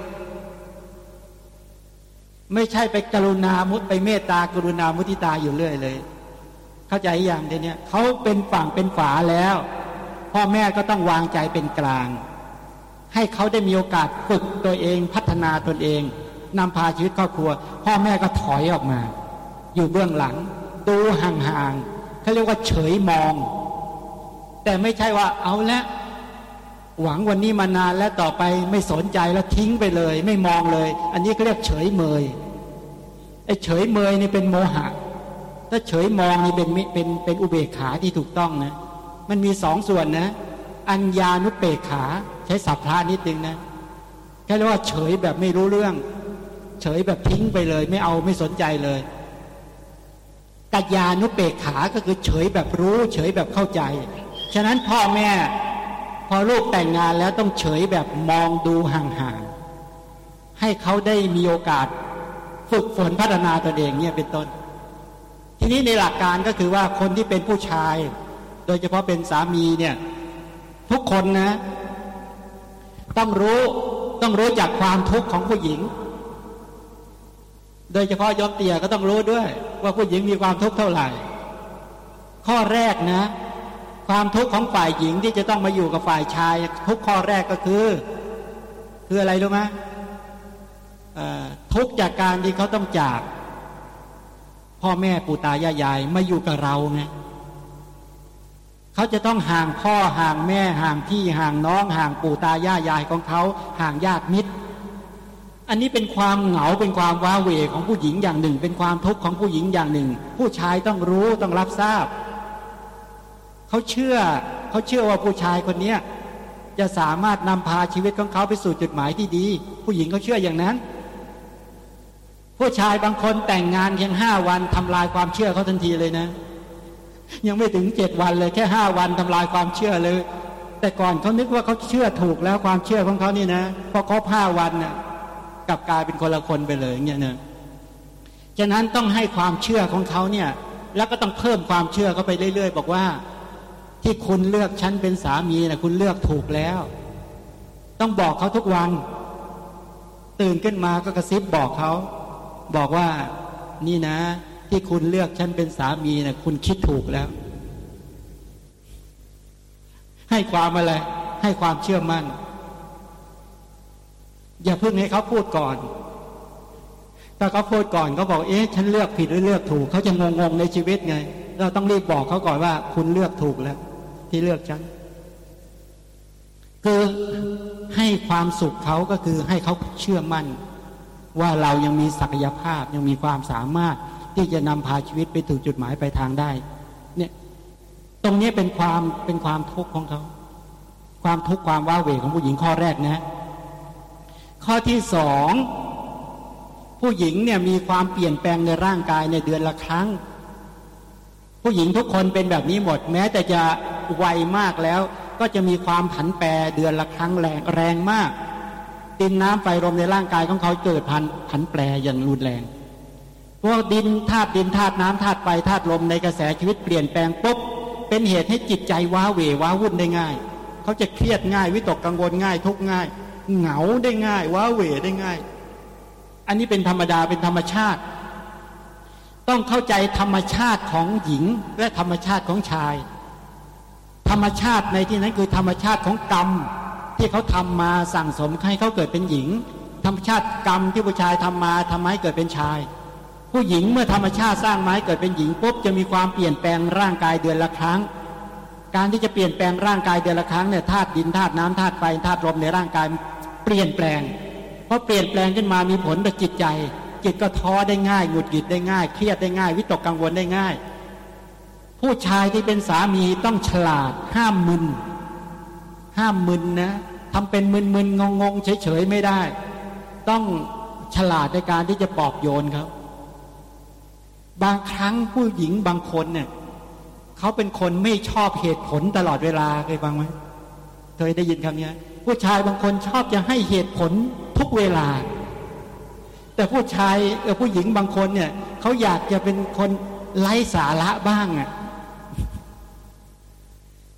ไม่ใช่ไปกรุณามุตไปเมตตากรุณามุทิตาอยู่เรื่อยเลย เข้าใจอย่างเดียนี้เขาเป็นฝั่งเป็นฝาแล้ว พ่อแม่ก็ต้องวางใจเป็นกลาง ให้เขาได้มีโอกาสฝึกตัวเองพัฒนาตนเอง นำพาชีวิตครอบครัว พ่อแม่ก็ถอยออกมา อยู่เบื้องหลัง ดูห่างๆเขาเรียกว่าเฉยมอง แต่ไม่ใช่ว่าเอาละหวังวันนี้มานานแล้วต่อไปไม่สนใจแล้วทิ้งไปเลย ไม่มองเลย อันนี้เขาเรียกเฉยเมยไอ้เฉยเมยนี่เป็นโมหะ ถ้าเฉยมองนี่เป็นเป็นเป็นอุเบกขาที่ถูกต้องนะ มันมีสองส่วนนะ อัญญานุเปกขา ใช้สัพพะนิดนึงนะแค่เรียกว่าเฉยแบบไม่รู้เรื่อง เฉยแบบทิ้งไปเลย ไม่เอาไม่สนใจเลยกัญญานุเปกขาก็คือเฉยแบบรู้ เฉยแบบเข้าใจ ฉะนั้นพ่อแม่พอลูกแต่งงานแล้วต้องเฉยแบบมองดูห่างๆ ให้เขาได้มีโอกาสฝึกฝนพัฒนาตนเองเนี่ยเป็นต้น ทีนี้ในหลักการก็คือว่าคนที่เป็นผู้ชาย โดยเฉพาะเป็นสามีเนี่ยทุกคนนะ ต้องรู้ต้องรู้จากความทุกข์ของผู้หญิง โดยเฉพาะยอมเตียก็ต้องรู้ด้วย ว่าผู้หญิงมีความทุกข์เท่าไหร่ ข้อแรกนะ ความทุกข์ของฝ่ายหญิงที่จะต้องมาอยู่กับฝ่ายชาย ทุกข้อแรกก็คือ คืออะไรรู้ไหมทุกจากการที่เขาต้องจาก พ่อแม่ปู่ตายายายมาอยู่กับเราไงเขาจะต้องห่างพ่อห่างแม่ห่างพี่ห่างน้อง ห่างปู่ตายายายของเขาห่างญาติมิตร อันนี้เป็นความเหงาเป็นความว้าเหวของผู้หญิงอย่างหนึ่ง เป็นความทุกข์ของผู้หญิงอย่างหนึ่ง ผู้ชายต้องรู้ต้องรับทราบเขาเชื่อเขาเชื่อว่าผู้ชายคนเนี้ยจะสามารถนำพาชีวิตของเขาไปสู่จุดหมายที่ดี ผู้หญิงเขาเชื่ออย่างนั้น ผู้ชายบางคนแต่งงานเพียงห้าวันทำลายความเชื่อเขาทันทีเลยนะ ยังไม่ถึงเจ็ดวันเลยแค่ห้าวันทำลายความเชื่อเลย แต่ก่อนเขานึกว่าเขาเชื่อถูกแล้วความเชื่อของเขานี่นะพอครบห้าวันน่ะ กลับกลายเป็นคนละคนไปเลยเงี้ยเนะฉะนั้นต้องให้ความเชื่อของเขาเนี่ย แล้วก็ต้องเพิ่มความเชื่อเขาไปเรื่อยๆ บอกว่า ที่คุณเลือกฉันเป็นสามีนะคุณเลือกถูกแล้ว ต้องบอกเขาทุกวัน ตื่นขึ้นมาก็กระซิบบอกเขา บอกว่านี่นะ ที่คุณเลือกฉันเป็นสามีนะคุณคิดถูกแล้ว ให้ความอะไรให้ความเชื่อมั่น อย่าเพิ่งให้เขาพูดก่อน ถ้าเขาพูดก่อนเขาบอก เอ๊ะ ฉันเลือกผิดหรือเลือกถูก เขาจะงงๆในชีวิตไง เราต้องรีบบอกเขาก่อนว่า คุณเลือกถูกแล้ว ที่เลือกฉัน คือให้ความสุขเขาก็คือให้เขาเชื่อมั่น ว่าเรายังมีศักยภาพยังมีความสามารถที่จะนำพาชีวิตไปถึงจุดหมายไปทางได้ เนี่ย ตรงนี้เป็นความเป็นความทุกข์ของเขา ความทุกข์ความว้าเหวของผู้หญิงข้อแรกนะ ข้อที่สองผู้หญิงเนี่ยมีความเปลี่ยนแปลงในร่างกายในเดือนละครั้ง ผู้หญิงทุกคนเป็นแบบนี้หมดแม้ แต่จะวัยมากแล้ว ก็จะมีความผันแปรเดือนละครั้งแรงแรงมากดินน้ำไฟลมในร่างกายของเขาเกิดพันผันแปรอย่างรุนแรง พวกดินธาตุดินธาตุน้ำธาตุไฟธาตุลมในกระแสชีวิตเปลี่ยนแปลงปุ๊บเป็นเหตุให้จิตใจว้าเหวว้าวุ่นได้ง่าย เขาจะเครียดง่ายวิตกกังวลง่ายทุกง่าย เหงาได้ง่าย ว้าเหวได้ง่าย อันนี้เป็นธรรมดาเป็นธรรมชาติ ต้องเข้าใจธรรมชาติของหญิงและธรรมชาติของชาย ธรรมชาติในที่นั้นคือธรรมชาติของกรรมที่เขาทำมาสั่งสมให้เขาเกิดเป็นหญิง ธรรมชาติกรรมที่ผู้ชายทำมาทำให้เกิดเป็นชาย ผู้หญิงเมื่อธรรมชาติสร้างไม้เกิดเป็นหญิงปุ๊บจะมีความเปลี่ยนแปลงร่างกายเดือนละครั้งการที่จะเปลี่ยนแปลงร่างกายเดือนละครั้งเนี่ยธาตุดินธาตุน้ำธาตุไฟธาตุลมในร่างกาย ปลี่ยนแปลงเพราะเปลี่ยนแปลงขึ้นมามีผลต่อจิตใจ จิตก็ท้อได้ง่ายหงุดหงิดได้ง่าย เครียดได้ง่าย วิตกกังวลได้ง่าย ผู้ชายที่เป็นสามีต้องฉลาด ห้ามมึน ห้ามมึนนะทำเป็นมึนมึนงงงเฉยๆไม่ได้ ต้องฉลาดในการที่จะปอบโยนเขาบางครั้งผู้หญิงบางคนเนี่ยเขาเป็นคนไม่ชอบเหตุผลตลอดเวลาเคยฟังไหมเคยได้ยินคำนี้ ผู้ชายบางคนชอบจะให้เหตุผลทุกเวลา แต่ผู้ชายเออผู้หญิงบางคนเนี่ยเขาอยากจะเป็นคนไร้สาระบ้างอะ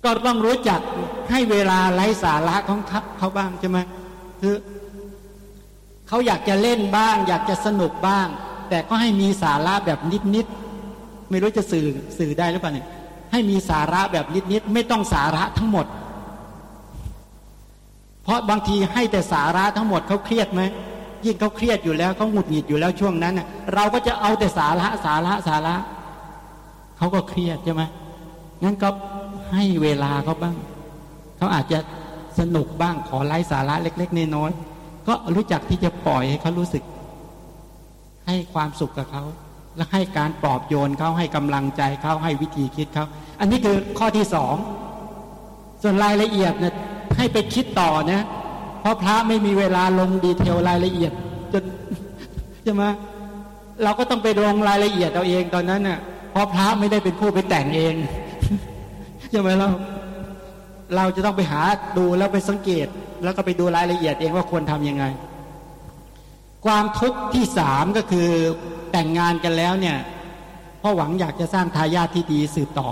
ก็ต้องรู้จักให้เวลาไร้สาระของทับเขาบ้างใช่ไหมคือเขาอยากจะเล่นบ้าง อยากจะสนุกบ้าง แต่ก็ให้มีสาระแบบนิดไม่รู้จะสื่อสื่อได้หรือเปล่าเนี่ยให้มีสาระแบบนิดๆไม่ต้องสาระทั้งหมด เพราะบางทีให้แต่สาระทั้งหมดเขาเครียดไหมยิ่งเขาเครียดอยู่แล้วเขาหงุดหงิดอยู่แล้วช่วงนั้นเราก็จะเอาแต่สาระสาระสาระเขาก็เครียดใช่ไหมงั้นก็ให้เวลาเขาบ้างเขาอาจจะสนุกบ้างขอไล่สาระเล็ก ๆน้อยๆก็รู้จักที่จะปล่อยให้เขารู้สึก ให้ความสุขกับเขาและให้การปลอบโยนเขาให้กำลังใจเขาให้วิธีคิดเขาอันนี้คือข้อที่สองส่วนรายละเอียดเนี่ย ให้ไปคิดต่อนะเพราะพระไม่มีเวลาลงดีเทลรายละเอียดจนใช่ไหมเราก็ต้องไปลงรายละเอียดเอาเองตอนนั้นน่ะเพราะพระไม่ได้เป็นผู้ไปแต่งเองใช่ไหมเราเราจะต้องไปหาดูแล้วไปสังเกต แล้วก็ไปดูรายละเอียดเองว่าควรทํำยังไง ความทุกข์ที่สามก็คือแต่งงานกันแล้วเนี่ยพราะหวังอยากจะสร้างทายาทที่ดีสืบต่อ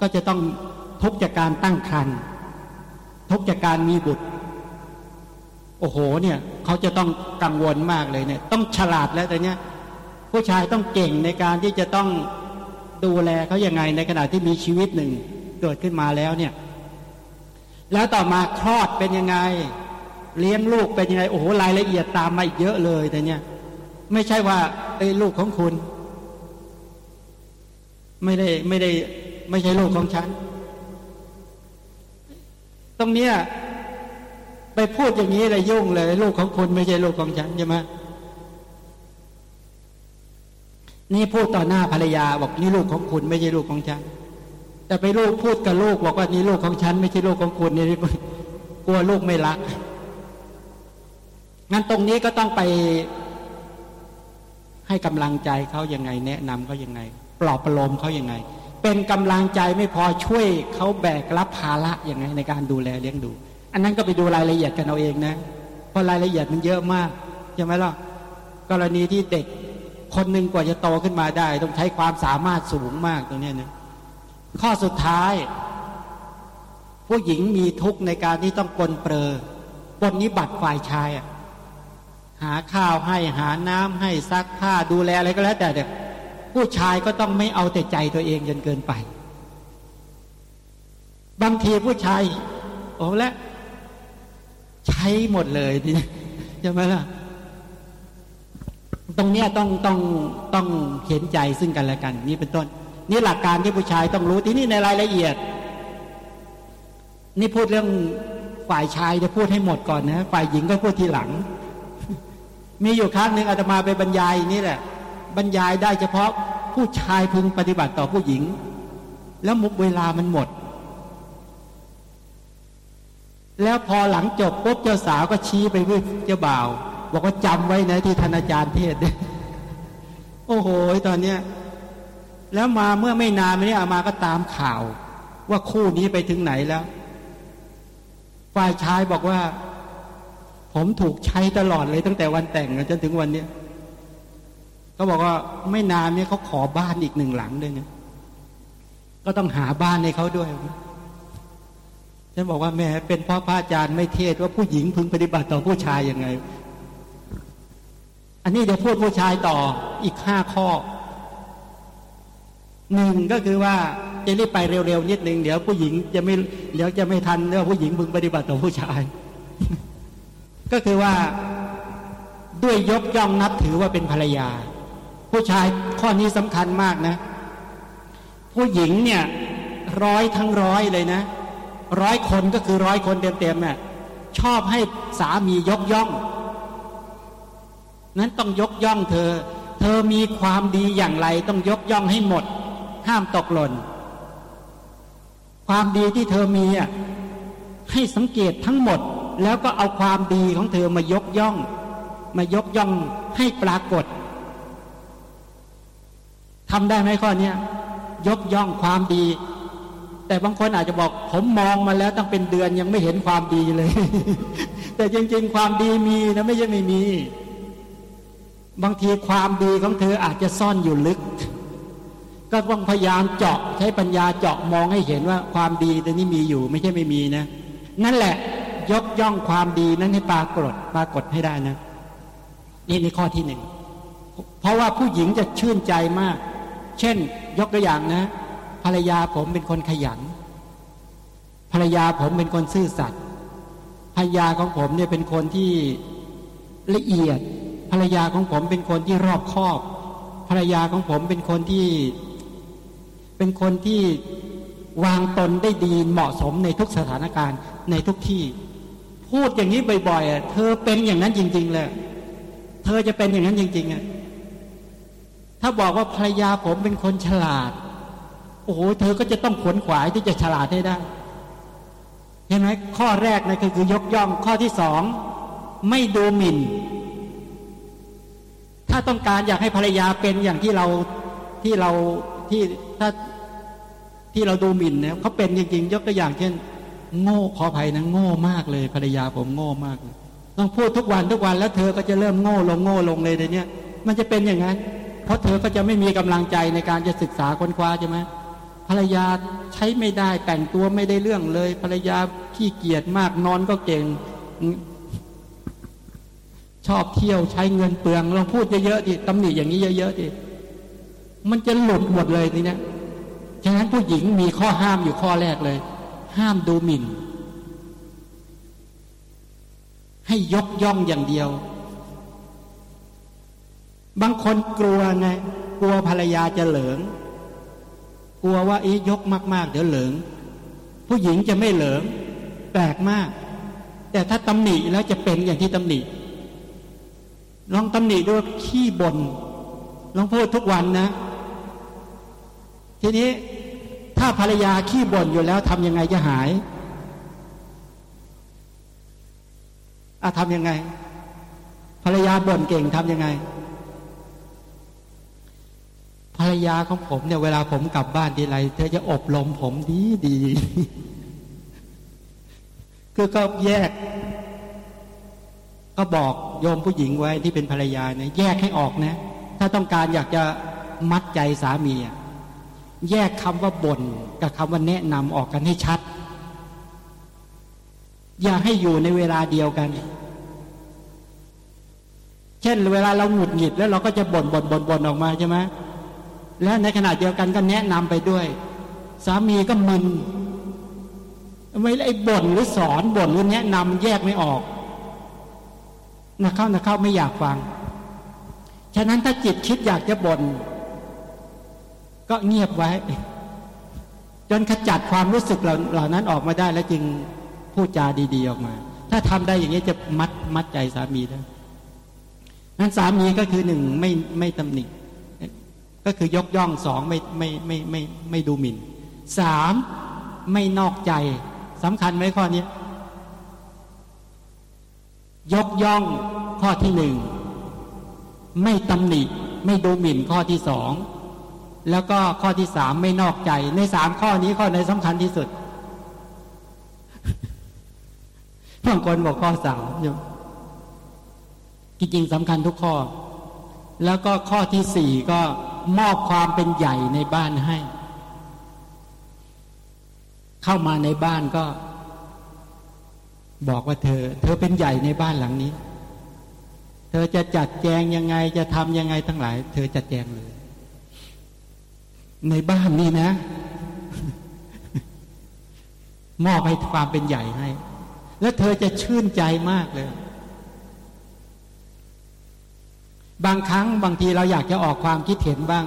ก็จะต้องทุกจากการตั้งครรภ์ ทุกจากการมีบุตร โอ้โหเนี่ยเขาจะต้องกังวลมากเลยเนี่ย ต้องฉลาดแล้วแต่เนี้ยผู้ชายต้องเก่งในการที่จะต้องดูแลเขายังไงในขณะที่มีชีวิตหนึ่งเกิดขึ้นมาแล้วเนี่ย แล้วต่อมาคลอดเป็นยังไง เลี้ยงลูกเป็นยังไงโอ้โหรายละเอียดตามมาอีกเยอะเลยแต่เนี้ยไม่ใช่ว่าไอ้ลูกของคุณ ไม่ได้ไม่ได้ ไม่ใช่ลูกของฉัน ตรงเนี้ยไปพูดอย่างนี้เลยยุ่งเลยลูกของคุณไม่ใช่ลูกของฉันใช่ไหมนี่พูดต่อหน้าภรรยาบอกนี่ลูกของคุณไม่ใช่ลูกของฉัน แต่ไปลูกพูดกับลูกบอกว่านี่ลูกของฉัน ไม่ใช่ลูกของคุณนี่กลัวลูกไม่รักงั้นตรงนี้ก็ต้องไปให้กำลังใจเขายังไง แนะนำเขายังไง ปลอบประโลมเขายังไง เป็นกำลังใจไม่พอช่วยเขาแบกรับภาระยังไงในการดูแลเลี้ยงดู อันนั้นก็ไปดูรายละเอียดกันเอาเองนะ เพราะรายละเอียดมันเยอะมากใช่ไหมล่ะกรณีที่เด็กคนหนึ่งกว่าจะโตขึ้นมาได้ ต้องใช้ความสามารถสูงมากตรงนี้นะข้อสุดท้าย ผู้หญิงมีทุกข์ในการที่ต้องปนเปื้อปนนิบัติฝ่ายชายหาข้าวให้หาน้ำให้ซักผ้าดูแลอะไรก็แล้วแต่เด็ก ผู้ชายก็ต้องไม่เอาแต่ใจตัวเองจนเกินไป บางทีผู้ชายโอ้และใช้หมดเลยทีนี้ใช่ไหมล่ะตรงเนี้ยต้องต้องต้องเห็นใจซึ่งกันและกัน นี่เป็นต้น นี่หลักการที่ผู้ชายต้องรู้ที่นี่ในรายละเอียด นี่พูดเรื่องฝ่ายชายจะพูดให้หมดก่อนนะ ฝ่ายหญิงก็พูดทีหลัง มีอยู่ครั้งหนึ่งอาตมาไปบรรยายนี่แหละ บรรยายได้เฉพาะผู้ชายพึงปฏิบัติต่อผู้หญิง แล้วมุกเวลามันหมด แล้วพอหลังจบปุ๊บเจ้าสาวก็ชี้ไปว่เจ้าบ่าว บอกว่าจำไว้นะที่ท่านอาจารย์เทศเนี่ยโอ้โหตอนเนี้ยแล้วมาเมื่อไม่นานมานี้อามาก็ตามข่าว ว่าคู่นี้ไปถึงไหนแล้ว ฝ่ายชายบอกว่า ผมถูกใช้ตลอดเลยตั้งแต่วันแต่งจนถึงวันเนี้ย เขาบอกว่าไม่นานนี้เขาขอบ้านอีกหนึ่งหลังด้วยเนี่ยก็ต้องหาบ้านให้เขาด้วยฉันบอกว่าแม่เป็นพ่อพระอาจารย์ไม่เทศว่าผู้หญิงพึงปฏิบัติต่อผู้ชายยังไง อันนี้เดี๋ยวพูดผู้ชายต่ออีกห้าข้อหนึ่งก็คือว่าจะรีบไปเร็วๆนิดนึงเดี๋ยวผู้หญิงจะไม่เดี๋ยวจะไม่ทันเรื่องผู้หญิงพึงปฏิบัติต่อผู้ชาย ก็คือว่าด้วยยกย่องนับถือว่าเป็นภรรยา ผู้ชายข้อนี้สำคัญมากนะ ผู้หญิงเนี่ยร้อยทั้งร้อยเลยนะร้อยคนก็คือร้อยคนเต็มๆเนี่ยชอบให้สามียกย่อง นั้นต้องยกย่องเธอ เธอมีความดีอย่างไร ต้องยกย่องให้หมด ห้ามตกหล่น ความดีที่เธอมีอะให้สังเกตทั้งหมด แล้วก็เอาความดีของเธอมายกย่อง มายกย่องให้ปรากฏ ทำได้ไหมข้อนี้ยกย่องความดี แต่บางคนอาจจะบอก ผมมองมาแล้วตั้งเป็นเดือนยังไม่เห็นความดีเลย แต่จริงๆ ความดีมีนะไม่ใช่ไม่มี บางทีความดีของเธออาจจะซ่อนอยู่ลึก ก็ต้องพยายามเจาะใช้ปัญญาเจาะมองให้เห็นว่าความดีตัวนี้มีอยู่ไม่ใช่ไม่มีนะ นั่นแหละยกย่องความดีนั้นให้ปรากฏปรากฏให้ได้นะ นี่ในข้อที่หนึ่งเพราะว่าผู้หญิงจะชื่นใจมาก เช่น ยกตัวอย่างนะ ภรรยาผมเป็นคนขยัน ภรรยาผมเป็นคนซื่อสัตย์ภรรยาของผมเนี่ยเป็นคนที่ละเอียด ภรรยาของผมเป็นคนที่รอบคอบ ภรรยาของผมเป็นคนที่ เป็นคนที่วางตนได้ดีเหมาะสมในทุกสถานการณ์ในทุกที่ พูดอย่างนี้บ่อยๆเธอเป็นอย่างนั้นจริง ๆ เลย เธอจะเป็นอย่างนั้นจริงๆอะ ถ้าบอกว่าภรรยาผมเป็นคนฉลาด โอ้โหเธอก็จะต้องขวนขวายที่จะฉลาดให้ได้เห็นไหมข้อแรกนะคือยกย่องข้อที่สองไม่ดูหมิ่น ถ้าต้องการอยากให้ภรรยาเป็นอย่างที่เราที่เราที่ถ้าที่เราดูหมิ่นเนี่ยเขาเป็นจริงๆ ยกตัวอย่างเช่น โง่ขออภัยนะโง่มากเลยภรรยาผมโง่มากเลยต้องพูดทุกวันทุกวันแล้วเธอก็จะเริ่มโง่ลงโง่ลงเลยเดี๋ยวนี้มันจะเป็นอย่างนั้น เพราะเธอก็จะไม่มีกำลังใจในการจะศึกษาค้นคว้าใช่ไหมภรรยาใช้ไม่ได้แต่งตัวไม่ได้เรื่องเลย ภรรยาขี้เกียจมากนอนก็เก่ง ชอบเที่ยวใช้เงินเปลืองเราพูดเยอะๆดิตำหนิอย่างนี้เยอะๆดิมันจะหลุดหมดเลยทีนี้ฉะนั้นผู้หญิงมีข้อห้ามอยู่ข้อแรกเลย ห้ามดูหมิ่น ให้ยกย่องอย่างเดียว บางคนกลัวไงกลัวภรรยาจะเหลิงกลัวว่าอียกมาก ๆ เดี๋ยวเหลิงผู้หญิงจะไม่เหลิงแปลกมาก แต่ถ้าตำหนิแล้วจะเป็นอย่างที่ตำหนิลองตำหนิด้วยขี้บน่นลองพูดทุกวันนะ ทีนี้ถ้าภรรยาขี้บ่นอยู่แล้วทำยังไงจะหายอะทำยังไง ภรรยาบ่นเก่งทำยังไง ภรรยาของผมเนี่ยเวลาผมกลับบ้านทีไรเธอจะอบรมผมดีดีคือก็แยก ก็บอกโยมผู้หญิงไว้ที่เป็นภรรยาเนี่ยแยกให้ออกนะ ถ้าต้องการอยากจะมัดใจสามีแยกคำว่าบ่นกับคำว่าแนะนำออกกันให้ชัด อย่าให้อยู่ในเวลาเดียวกัน เช่นเวลาเราหงุดหงิดแล้วเราก็จะบ่นบ่นบ่นบ่นออกมาใช่ไหม และในขณะเดียวกันก็แนะนำไปด้วย สามีก็มึนไม่ไอ้บ่นหรือสอนบ่นหรือแนะนำแยกไม่ออกนะเข้านะเข้าไม่อยากฟัง ฉะนั้นถ้าจิตคิดอยากจะบน่นก็เงียบไว้ จนขจัดความรู้สึกเหล่านั้นออกมาได้ แล้วจึงพูดจาดีๆออกมา ถ้าทำได้อย่างนี้จะมัดมัดใจสามีได้นั้นสามีก็คือหนึ่งไม่ไม่ตำหนิ ก็คือยกย่องสองไม่ไม่ไม่ไม่ไม่ดูหมิ่นสามไม่นอกใจสำคัญไหมข้อนี้ยกย่องข้อที่หนึ่งไม่ตำหนิ ไม่ดูหมิ่นข้อที่สองแล้วก็ข้อที่สามไม่นอกใจ ในสามข้อนี้ข้อไหนสำคัญที่สุดบางคนบอกข้อสามอยู่จริงๆสำคัญทุกข้อ แล้วก็ข้อที่สี่ก็ มอบความเป็นใหญ่ในบ้านให้ เข้ามาในบ้านก็ บอกว่าเธอ เธอเป็นใหญ่ในบ้านหลังนี้ เธอจะจัดแจงยังไงจะทำยังไงทั้งหลาย เธอจัดแจงเลย ในบ้านนี้นะ มอบให้ความเป็นใหญ่ให้ แล้วเธอจะชื่นใจมากเลย บางครั้งบางทีเราอยากจะออกความคิดเห็นบ้าง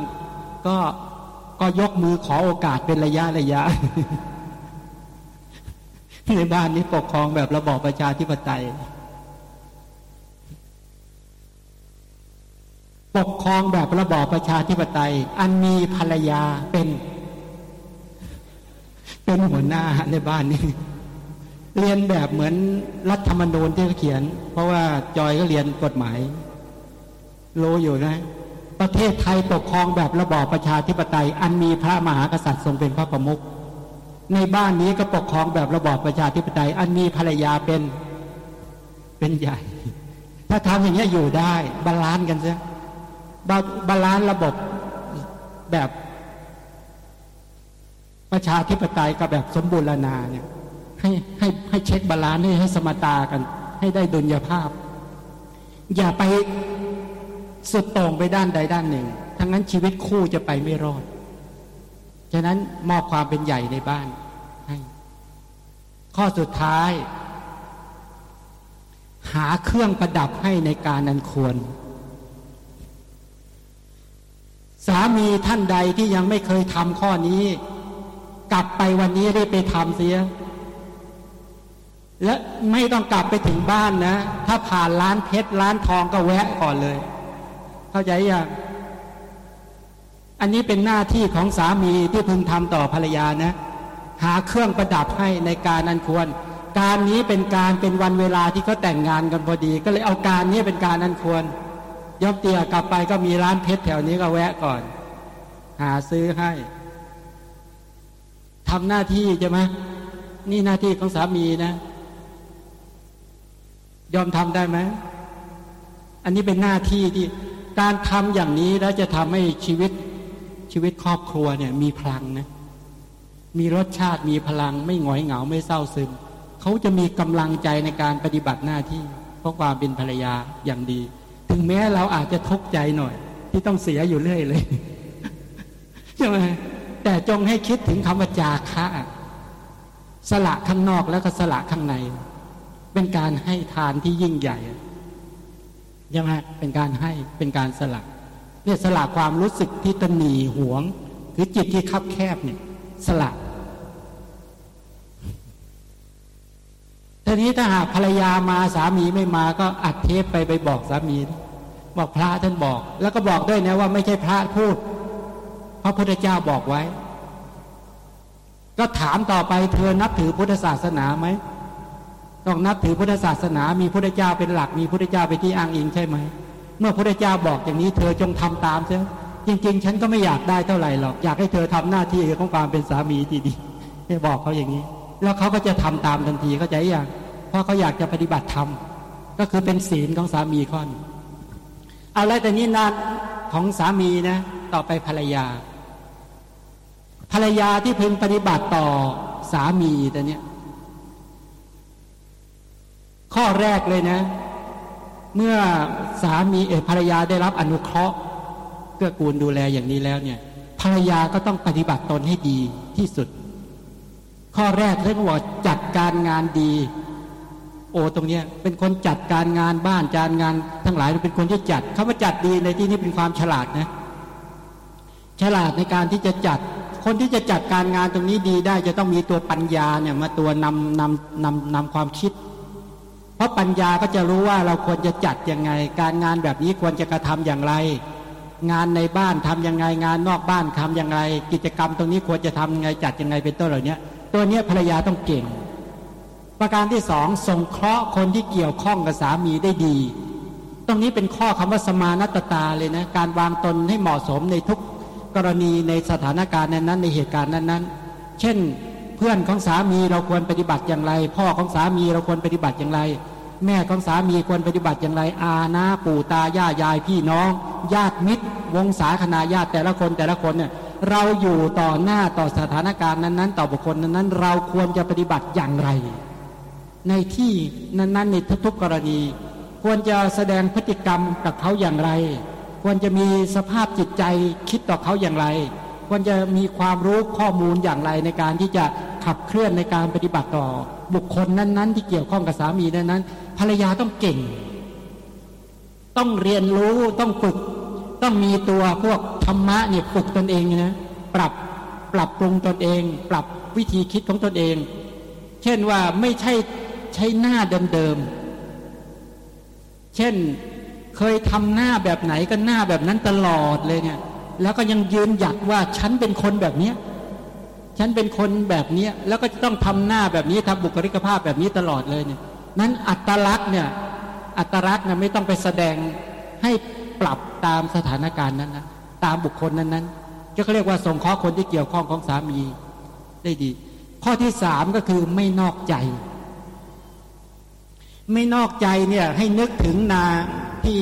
ก็ก็ยกมือขอโอกาสเป็นระยะระยะ ในบ้านนี้ปกครองแบบระบอบประชาธิปไตย ปกครองแบบระบอบประชาธิปไตย อันมีภรรยาเป็น เป็นหัวหน้าในบ้านนี้เรียนแบบเหมือนรัฐธรรมนูญที่เขาเขียน เพราะว่าจอยก็เรียนกฎหมาย รู้อยู่นะ ประเทศไทยปกครองแบบระบอบประชาธิปไตย อันมีพระมหากษัตริย์ทรงเป็นพระประมุขในบ้านนี้ก็ปกครองแบบระบอบประชาธิปไตย อันมีภรรยาเป็นเป็นใหญ่ ถ้าทำอย่างนี้อยู่ได้ balance กันซะ balance ระบบแบบประชาธิปไตยกับแบบสมบูรณาเนี่ยให้ให้ให้ check balance ให้ให้สมตากัน ให้ได้ดุลยภาพ อย่าไป สุดโต่งไปด้านใดด้านหนึ่ง ทั้งนั้นชีวิตคู่จะไปไม่รอด ฉะนั้นมอบความเป็นใหญ่ในบ้านให้ข้อสุดท้าย หาเครื่องประดับให้ในการนันควร สามีท่านใดที่ยังไม่เคยทำข้อนี้ กลับไปวันนี้ได้ไปทำเสียและไม่ต้องกลับไปถึงบ้านนะ ถ้าผ่านร้านเพชรร้านทองก็แวะก่อนเลย เข้าใจยังอันนี้เป็นหน้าที่ของสามีที่พึงทำต่อภรรยานะ หาเครื่องประดับให้ในการอันควร การนี้เป็นการเป็นวันเวลาที่เขาแต่งงานกันพอดี ก็เลยเอาการนี้เป็นการอันควรย่อมเตียกลับไปก็มีร้านเพชรแถวนี้ก็แวะก่อน หาซื้อให้ทำหน้าที่ใช่ไหมนี่หน้าที่ของสามีนะ ยอมทำได้ไหมอันนี้เป็นหน้าที่ที่ การทำอย่างนี้แล้วจะทำให้ชีวิตชีวิตครอบครัวเนี่ยมีพลังนะมีรสชาติมีพลังไม่หงอยเหงาไม่เศร้าซึมเขาจะมีกำลังใจในการปฏิบัติหน้าที่ เพราะความเป็นภรรยาอย่างดี ถึงแม้เราอาจจะทุกข์ใจหน่อย ที่ต้องเสียอยู่เรื่อยเลยใช่ไหมแต่จงให้คิดถึงคำว่าจาคะสละข้างนอกแล้วก็สละข้างใน เป็นการให้ทานที่ยิ่งใหญ่ ใช่ไหมเป็นการให้เป็นการสละเนี่ยสละความรู้สึกที่ตนีหวงหรือจิตที่คับแคบเนี่ย สละทีนี้ถ้าหากภรรยามาสามีไม่มาก็อัดเทปไปไปบอกสามี บอกพระท่านบอก แล้วก็บอกด้วยนะว่าไม่ใช่พระพูดพระพุทธเจ้าบอกไว้ ก็ถามต่อไปเธอนับถือพุทธศาสนาไหม ต้องนับถือพุทธศาสนา มีพุทธเจ้าเป็นหลัก มีพุทธเจ้าเป็นที่อ้างอิงใช่ไหม เมื่อพระเจ้าบอกอย่างนี้เธอจงทำตามเถอะจริง ๆ ฉันก็ไม่อยากได้เท่าไหร่หรอก อยากให้เธอทำหน้าที่ของความเป็นสามีที่ดีให้บอกเขาอย่างนี้ แล้วเขาก็จะทำตามทันทีเข้าใจยังเพราะเขาอยากจะปฏิบัติธรรมก็คือเป็นศีลของสามีข้อนเอาแล้วแต่นี้นานของสามีนะต่อไปภรรยา ภรรยาที่พึงปฏิบัติต่อสามีแต่เนี้ย ข้อแรกเลยนะ เมื่อสามีเอภรรยาได้รับอนุเคราะห์เกื้อกูลดูแลอย่างนี้แล้วเนี่ยภรรยาก็ต้องปฏิบัติตนให้ดีที่สุด ข้อแรกเรื่องว่าจัดการงานดี โอตรงเนี้ยเป็นคนจัดการงานบ้านจานงานทั้งหลายเป็นคนที่จัดคาว่าจัดดีในที่นี้เป็นความฉลาดนะฉลาดในการที่จะจัด คนที่จะจัดการงานตรงนี้ดีได้ จะต้องมีตัวปัญญาเนี่ยมาตัวนำนำนำนำความคิด ราะปัญญาก็จะรู้ว่าเราควรจะจัดยังไง การงานแบบนี้ควรจะกระทำอย่างไร งานในบ้านทํำยังไง งานนอกบ้านทำยังไง กิจกรรมตรงนี้ควรจะทำยังไงจัดยังไงเป็นต้นเหล่านี้ตัวนี้ภรรยาต้องเก่ง ประการที่สองสงเคราะห์คนที่เกี่ยวข้องกับสามีได้ดี ตรงนี้เป็นข้อคำว่าสมานัตตาเลยนะการวางตนให้เหมาะสมในทุกกรณีในสถานการณ์นั้นในเหตุการณ์นั้นๆ เช่น เพื่อนของสามีเราควรปฏิบัติอย่างไร พ่อของสามีเราควรปฏิบัติอย่างไร แม่ของสามีควรปฏิบัติอย่างไร อาณาปู่ตาย่ายายพี่น้อง ญาติมิตร วงศาคณาญาติแต่ละคนแต่ละคนเนี่ยเราอยู่ต่อหน้าต่อสถานการณ์นั้นๆ ต่อบุคคลนั้นๆ เราควรจะปฏิบัติอย่างไร ในที่นั้นๆในทุกๆกรณี ควรจะแสดงพฤติกรรมกับเขาอย่างไร ควรจะมีสภาพจิตใจคิดต่อเขาอย่างไร ควรจะมีความรู้ข้อมูลอย่างไรในการที่จะ ขับเคลื่อนในการปฏิบัติต่อ บุคคลนั้น ๆ ที่เกี่ยวข้องกับสามีนั้นๆภรรยาต้องเก่ง ต้องเรียนรู้ต้องฝึก ต้องมีตัวพวกธรรมะเนี่ยฝึกตนเองนะปรับปรับปรุงตนเอง ปรับวิธีคิดของตนเอง เช่นว่าไม่ใช่ใช้หน้าเดิมๆเช่นเคยทำหน้าแบบไหนก็หน้าแบบนั้นตลอดเลยเนี่ยแล้วก็ยังยืนหยัดว่าฉันเป็นคนแบบเนี้ย ฉันเป็นคนแบบนี้แล้วก็จะต้องทำหน้าแบบนี้ทำบุคลิกภาพแบบนี้ตลอดเลยเนี่ยนั้นอัตลักษณ์เนี่ยอัตลักษณ์เนี่ยไม่ต้องไปแสดงให้ปรับตามสถานการณ์นั้นนะตามบุคคลนั้นนั้นก็เรียกว่าส่งข้อคนที่เกี่ยวข้องของสามีได้ดี ข้อที่สามก็คือไม่นอกใจ ไม่นอกใจเนี่ยให้นึกถึงนาที่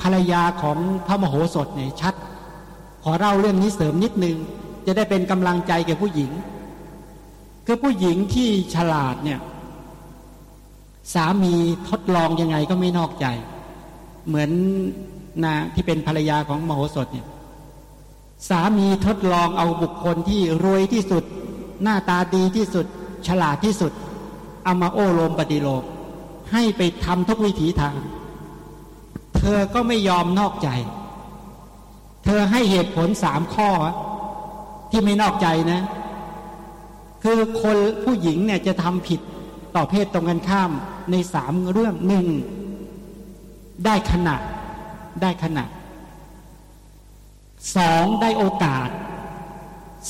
ภรรยาของพระมโหสถเนี่ยชัด ขอเล่าเรื่องนี้เสริมนิดนึง จะได้เป็นกำลังใจแก่ผู้หญิง คือผู้หญิงที่ฉลาดเนี่ยสามีทดลองยังไงก็ไม่นอกใจ เหมือนนาที่เป็นภรรยาของมโหสถเนี่ยสามีทดลองเอาบุคคลที่รวยที่สุด หน้าตาดีที่สุด ฉลาดที่สุด เอามาโอโลมปฏิโลมให้ไปทำทุกวิถีทาง เธอก็ไม่ยอมนอกใจ เธอให้เหตุผลสามข้อ ที่ไม่นอกใจนะ คือคนผู้หญิงเนี่ยจะทำผิดต่อเพศตรงกันข้ามในสามเรื่องหนึ่งได้ขนาดได้ขนาดสองได้โอกาส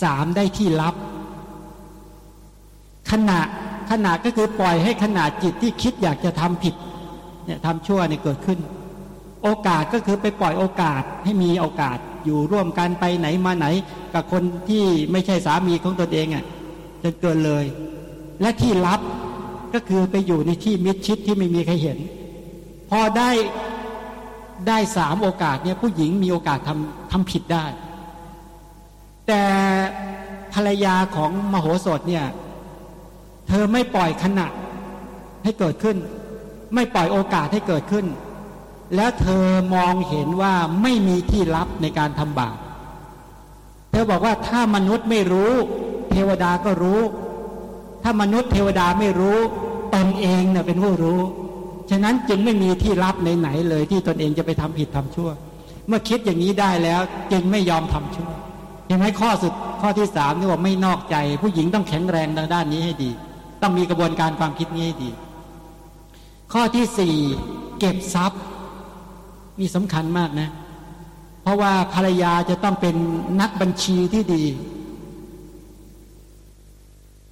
สามได้ที่รับ ขณะขณะก็คือปล่อยให้ขนาดจิตที่คิดอยากจะทำผิดเนี่ยทำชั่วเนี่ยเกิดขึ้น โอกาสก็คือไปปล่อยโอกาสให้มีโอกาส อยู่ร่วมกันไปไหนมาไหน กับคนที่ไม่ใช่สามีของตนเองอะจะเกินเลย และที่รับก็คือไปอยู่ในที่มิดชิดที่ไม่มีใครเห็น พอได้ได้สามโอกาสเนี่ยผู้หญิงมีโอกาสทำทำผิดได้ แต่ภรรยาของมโหสถเนี่ยเธอไม่ปล่อยขณะให้เกิดขึ้น ไม่ปล่อยโอกาสให้เกิดขึ้น แล้วเธอมองเห็นว่าไม่มีที่รับในการทำบาป เธอบอกว่าถ้ามนุษย์ไม่รู้ เทวดาก็รู้ ถ้ามนุษย์เทวดาไม่รู้ตนเองเนี่ยเป็นผู้รู้ ฉะนั้นจึงไม่มีที่รับไหนๆเลย ที่ตนเองจะไปทำผิดทำชั่ว เมื่อคิดอย่างนี้ได้แล้วจึงไม่ยอมทำชั่วเห็นไหมข้อสุดข้อที่สามนี่ว่าไม่นอกใจ ผู้หญิงต้องแข็งแรงทางด้านนี้ให้ดี ต้องมีกระบวนการความคิดนี้ให้ดี ข้อที่สี่เก็บทรัพย์ มีสำคัญมากนะ เพราะว่าภรรยาจะต้องเป็นนักบัญชีที่ดี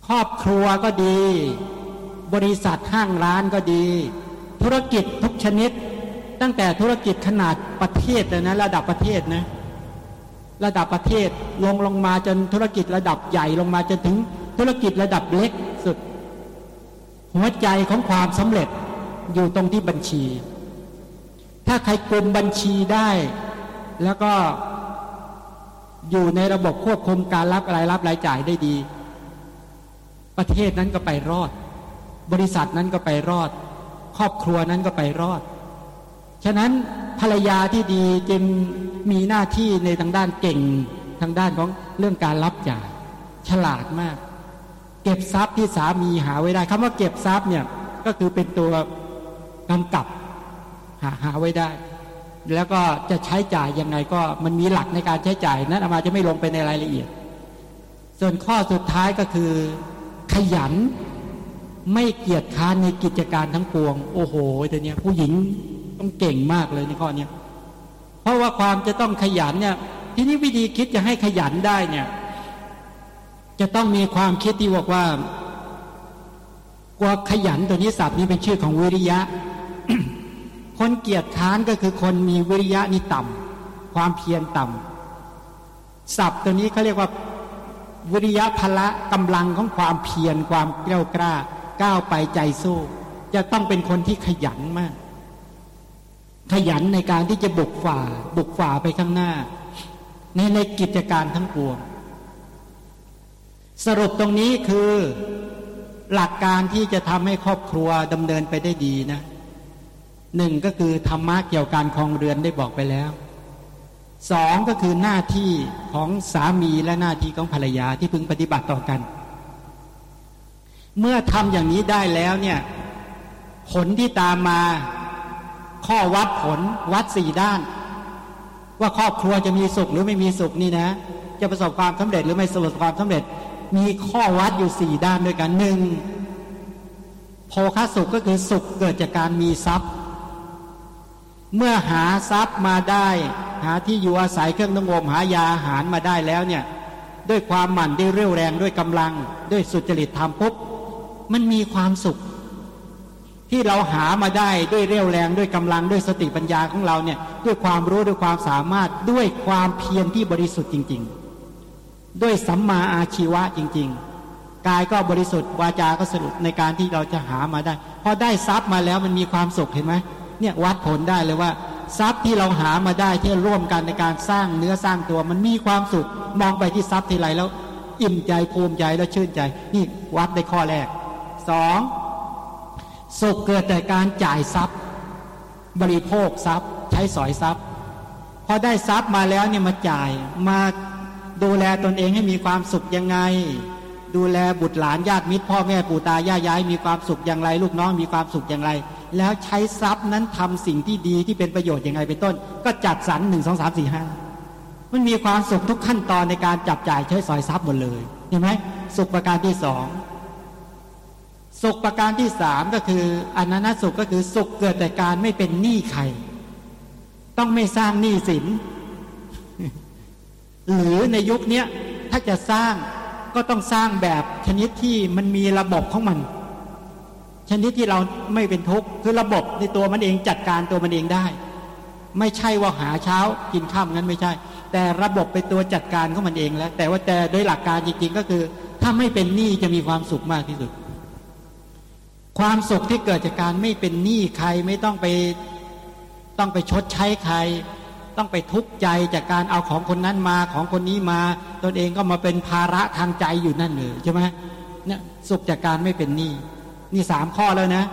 ครอบครัวก็ดี บริษัทห้างร้านก็ดี ธุรกิจทุกชนิด ตั้งแต่ธุรกิจขนาดประเทศเลยนะระดับประเทศนะ ระดับประเทศลงลงมาจนธุรกิจระดับใหญ่ลงมาจนถึงธุรกิจระดับเล็กสุด หัวใจของความสำเร็จอยู่ตรงที่บัญชี ถ้าใครกลมบัญชีได้ แล้วก็อยู่ในระบบควบคุมการรับรายรับรายจ่ายได้ดี ประเทศนั้นก็ไปรอด บริษัทนั้นก็ไปรอด ครอบครัวนั้นก็ไปรอด ฉะนั้นภรรยาที่ดีจึงมีหน้าที่ในทางด้านเก่งทางด้านของเรื่องการรับจ่าย ฉลาดมาก เก็บทรัพย์ที่สามีหาไว้ได้คำว่าเก็บทรัพย์เนี่ยก็คือเป็นตัวกำกับ หาหาไว้ได้ แล้วก็จะใช้จ่ายยังไงก็มันมีหลักในการใช้จ่ายนั้นอามาจะไม่ลงไปในรายละเอียด ส่วนข้อสุดท้ายก็คือ ขยันไม่เกียจค้านในกิจการทั้งปวง โอ้โหแต่เนี้ยผู้หญิงต้องเก่งมากเลยในข้อนี้เพราะว่าความจะต้องขยันเนี่ยทีนี้วิธีคิดจะให้ขยันได้เนี่ย จะต้องมีความคิดที่บอกว่าว่าขยันตัวนี้ศัพท์นี้เป็นชื่อของวิริยะ คนเกียจค้านก็คือคนมีวิริยะนี่ต่ำความเพียรต่ำศัพท์ตัวนี้เขาเรียกว่าวิริยะพละกำลังของความเพียรความเกล้ากล้า ก้าวไปใจสู้ จะต้องเป็นคนที่ขยันมาก ขยันในการที่จะบุกฝ่า บุกฝ่าไปข้างหน้า ในในกิจการทั้งปวง สรุปตรงนี้คือหลักการที่จะทำให้ครอบครัวดำเนินไปได้ดีนะ หนึ่งก็คือธรรมะเกี่ยวกับการคลองเรือนได้บอกไปแล้วสองก็คือหน้าที่ของสามีและหน้าที่ของภรรยาที่พึงปฏิบัติต่อกัน เมื่อทำอย่างนี้ได้แล้วเนี่ยผลที่ตามมาข้อวัดผลวัดสี่ด้าน ว่าครอบครัวจะมีสุขหรือไม่มีสุขนี่นะ จะประสบความสำเร็จหรือไม่ประสบความสำเร็จ มีข้อวัดอยู่สี่ด้านด้วยกันหนึ่งโภคสุขก็คือสุขเกิดจากการมีทรัพย์ เมื่อหาทรัพย์มาได้ หาที่อยู่อาศัยเครื่องนุ่งห่มหายาอาหารมาได้แล้วเนี่ยด้วยความหมั่นด้วยเรี่ยวแรงด้วยกำลัง ด้วยสุจริตธรรมปุ๊บมันมีความสุข ที่เราหามาได้ด้วยเรี่ยวแรงด้วยกำลังด้วยสติปัญญาของเราเนี่ยด้วยความรู้ด้วยความสามารถด้วยความเพียรที่บริสุทธิ์จริง ๆ ด้วยสัมมาอาชีวะจริง ๆ กายก็บริสุทธิ์วาจาก็สรุปในการที่เราจะหามาได้พอได้ทรัพย์มาแล้วมันมีความสุขเห็นไหม เนี่ยวัดผลได้เลยว่า ทรัพย์ที่เราหามาได้ที่ร่วมกันในการสร้างเนื้อสร้างตัวมันมีความสุข มองไปที่ทรัพย์ทีไรแล้วอิ่มใจภูมิใจแล้วชื่นใจ นี่วัดได้ข้อแรกสองสุขเกิดแต่การจ่ายทรัพย์ บริโภคทรัพย์ ใช้สอยทรัพย์พอได้ทรัพย์มาแล้วเนี่ยมาจ่ายมาดูแลตนเองให้มีความสุขยังไง ดูแลบุตรหลานญาติมิตรพ่อแม่ปู่ตายาย้ายมีความสุขอย่างไร ลูกน้องมีความสุขอย่างไร แล้วใช้ทรัพย์นั้นทำสิ่งที่ดีที่เป็นประโยชน์ยังไงเป็นต้น ก็จัดสรรหนึ่งสองสามสี่ห้ามันมีความสุขทุกขั้นตอนในการจับจ่ายใช้สอยทรัพย์หมดเลยเห็นไหมสุขประการที่สองสุขประการที่สามก็คืออนันตสุขก็คือสุขเกิดแต่การไม่เป็นหนี้ใคร ต้องไม่สร้างหนี้สิน หรือในยุคนี้ถ้าจะสร้างก็ต้องสร้างแบบชนิดที่มันมีระบบของมัน ชนิดที่เราไม่เป็นทุกข์คือระบบในตัวมันเองจัดการตัวมันเองได้ ไม่ใช่ว่าหาเช้ากินข้ามงั้นไม่ใช่ แต่ระบบเป็นตัวจัดการของมันเองแล้ว แต่ว่าแต่โดยหลักการจริงๆก็คือ ถ้าไม่เป็นหนี้จะมีความสุขมากที่สุด ความสุขที่เกิดจากการไม่เป็นหนี้ใครไม่ต้องไปต้องไปชดใช้ใคร ต้องไปทุกข์ใจจากการเอาของคนนั้นมาของคนนี้มา ตนเองก็มาเป็นภาระทางใจอยู่นั่นเลยใช่ไหมเนี่ยสุขจากการไม่เป็นหนี้ นี่สามข้อแล้วนะ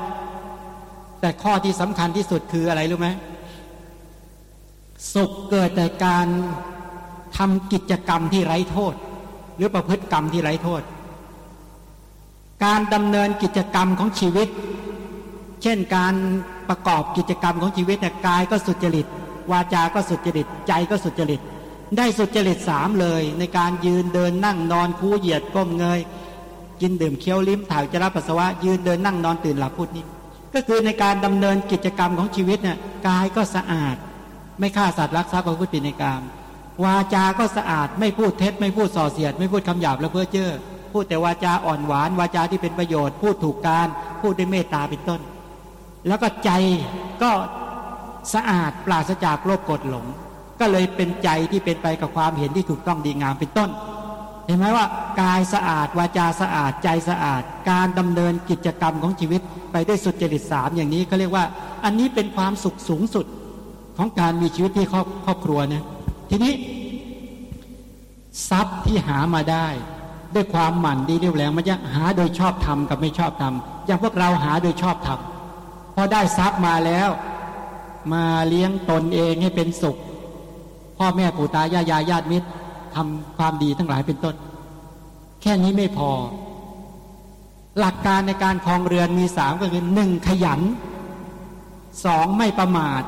แต่ข้อที่สำคัญที่สุดคืออะไรรู้ไหมสุขเกิดแต่การทำกิจกรรมที่ไร้โทษ หรือประพฤติกรรมที่ไร้โทษ การดำเนินกิจกรรมของชีวิต เช่นการประกอบกิจกรรมของชีวิตเนี่กายก็สุจริต วาจาก็สุจริต ใจก็สุจริต ได้สุจริตสามเลย ในการยืนเดินนั่งนอนคู่เหยียดก้มเงย กินดื่มเคี้ยวลิ้มถ่ายจะรับปัสสาวะ ยืนเดินนั่งนอนตื่นหลับพูดนี้ ก็คือในการดำเนินกิจกรรมของชีวิตเนี่ยกายก็สะอาด ไม่ฆ่าสัตว์รักทรัพย์ประพฤติผิดในกามวาจา ก็สะอาด ไม่พูดเท็จ ไม่พูดส่อเสียด ไม่พูดคำหยาบและเพ้อเจ้อพูดแต่วาจาอ่อนหวาน วาจาที่เป็นประโยชน์ พูดถูกการ พูดด้วยเมตตาเป็นต้น แล้วก็ใจก็สะอาดปราศจากโลภกดหลง ก็เลยเป็นใจที่เป็นไปกับความเห็นที่ถูกต้องดีงามเป็นต้น เห็นไหมว่ากายสะอาดวาจาสะอาดใจสะอาด การดำเนินกิจกรรมของชีวิตไปได้สุดจริตสามอย่างนี้เขาเรียกว่า อันนี้เป็นความสุขสูงสุดของการมีชีวิตที่ครอบครอบครัวนี่ยทีนี้ ทรัพย์ที่หามาได้ ด้วยความหมั่นดีเรียวแรงมันจะหาโดยชอบทำกับไม่ชอบทำอย่างพวกเราหาโดยชอบทำพอได้ทรัพย์มาแล้ว มาเลี้ยงตนเองให้เป็นสุข พ่อแม่ปู่ตายายาญาติมิตร ทำความดีทั้งหลายเป็นต้น แค่นี้ไม่พอ หลักการในการคลองเรือนมีสามก็คือหนึ่งขยันสองไม่ประมาท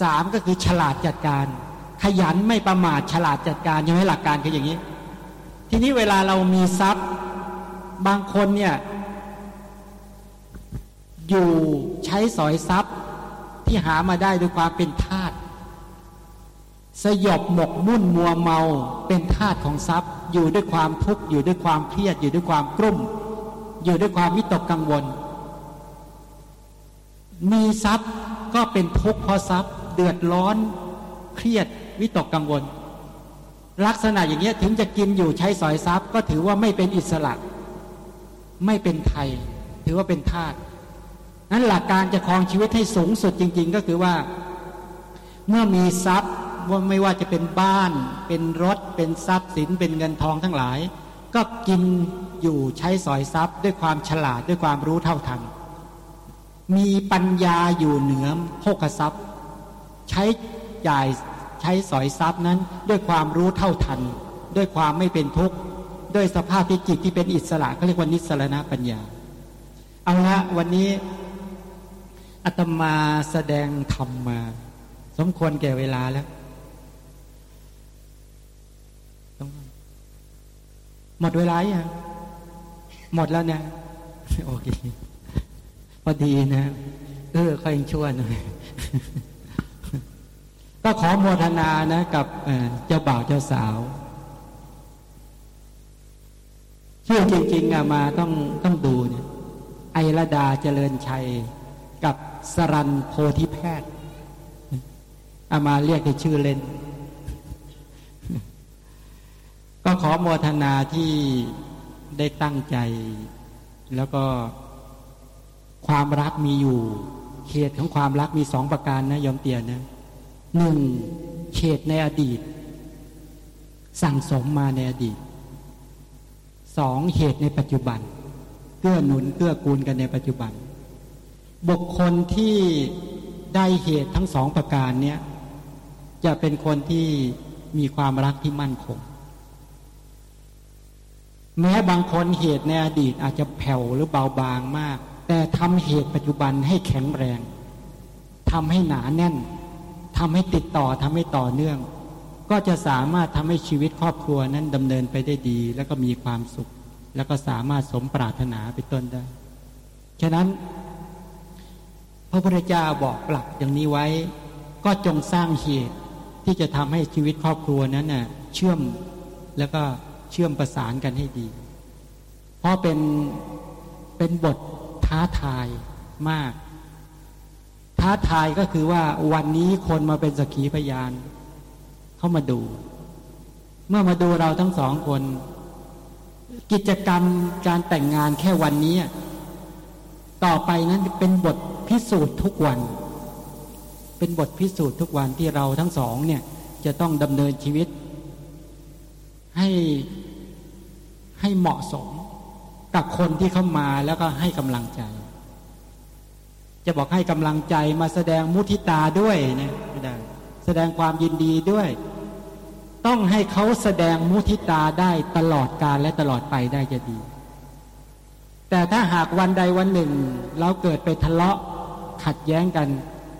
สามก็คือฉลาดจัดการ ขยันไม่ประมาทฉลาดจัดการยังไม่หลักการคืออย่างนี้ ทีนี้เวลาเรามีทรัพย์บางคนเนี่ยอยู่ใช้สอยทรัพย์ที่หามาได้ด้วยความเป็นทา สยบหมกมุ่นมัวเมาเป็นทาสของทรัพย์ อยู่ด้วยความทุกข์อยู่ด้วยความเครียดอยู่ด้วยความกลุ่ม อยู่ด้วยความวิตกกังวล มีทรัพย์ก็เป็นทุกข์เพราะทรัพย์ เดือดร้อน เครียดวิตกกังวล ลักษณะอย่างเงี้ยถึงจะกินอยู่ใช้สอยทรัพย์ ก็ถือว่าไม่เป็นอิสระ ไม่เป็นไทย ถือว่าเป็นทาสนั้นหลักการจะครองชีวิตให้สูงสุดจริง ๆ ก็คือว่า เมื่อมีทรัพย์ ว่าไม่ว่าจะเป็นบ้าน เป็นรถ เป็นทรัพย์สิน เป็นเงินทองทั้งหลาย ก็กินอยู่ใช้สอยทรัพย์ ด้วยความฉลาดด้วยความรู้เท่าทัน มีปัญญาอยู่เหนือโภคทรัพย์ ใช้จ่ายใช้สอยทรัพย์นั้น ด้วยความรู้เท่าทัน ด้วยความไม่เป็นทุกข์ด้วยสภาพที่จิตที่เป็นอิสระเขาเรียกว่านิสรณปัญญา เอาละวันนี้อาตมาแสดงธรรมมา สมควรแก่เวลาแล้ว หมดเวลายังหมดแล้วเนะโอเคพอดีนะ เออค่อยชั่วหน่อยก็ขอโมทนานะ กับเจ้าบ่าวเจ้าสาวชื่อจริง ๆอะมาต้องต้องดูเนี่ยไอระดาเจริญชัยกับสรันโพธิแพทย์อามาเรียกในชื่อเล่น ก็ขอโมทนาที่ได้ตั้งใจ แล้วก็ความรักมีอยู่ เขตของความรักมีสองประการนะยอมเตียนนะหนึ่งเขตในอดีต สั่งสมมาในอดีตสองเหตุในปัจจุบัน เกื้อหนุนเกื้อกูลกันในปัจจุบัน บุคคลที่ได้เหตุทั้งสองประการเนี้ยจะเป็นคนที่มีความรักที่มั่นคง แม้บางคนเหตุในอดีตอาจจะแผ่วหรือเบาบางมาก แต่ทำเหตุปัจจุบันให้แข็งแรงทำให้หนาแน่นทำให้ติดต่อทำให้ต่อเนื่อง ก็จะสามารถทำให้ชีวิตครอบครัวนั้นดำเนินไปได้ดี แล้วก็มีความสุข แล้วก็สามารถสมปรารถนาไปต้นได้ ฉะนั้น พระพุทธเจ้าบอกหลักอย่างนี้ไว้ ก็จงสร้างเหตุที่จะทำให้ชีวิตครอบครัวนั้นน่ะเชื่อมแล้วก็ เชื่อมประสานกันให้ดี เพราะเป็นเป็นบทท้าทายมาก ท้าทายก็คือว่าวันนี้คนมาเป็นสักขีพยานเข้ามาดู เมื่อมาดูเราทั้งสองคน กิจกรรมการแต่งงานแค่วันนี้ ต่อไปนั้นเป็นบทพิสูจน์ทุกวัน เป็นบทพิสูจน์ทุกวันที่เราทั้งสองเนี่ยจะต้องดำเนินชีวิต ให้ให้เหมาะสมกับคนที่เข้ามาแล้วก็ให้กำลังใจ จะบอกให้กำลังใจมาแสดงมุทิตาด้วยนี่ยไม่ได้แสดงความยินดีด้วย ต้องให้เขาแสดงมุทิตาได้ตลอดกาลและตลอดไปได้จะดี แต่ถ้าหากวันใดวันหนึ่ง เราเกิดไปทะเลาะขัดแย้งกัน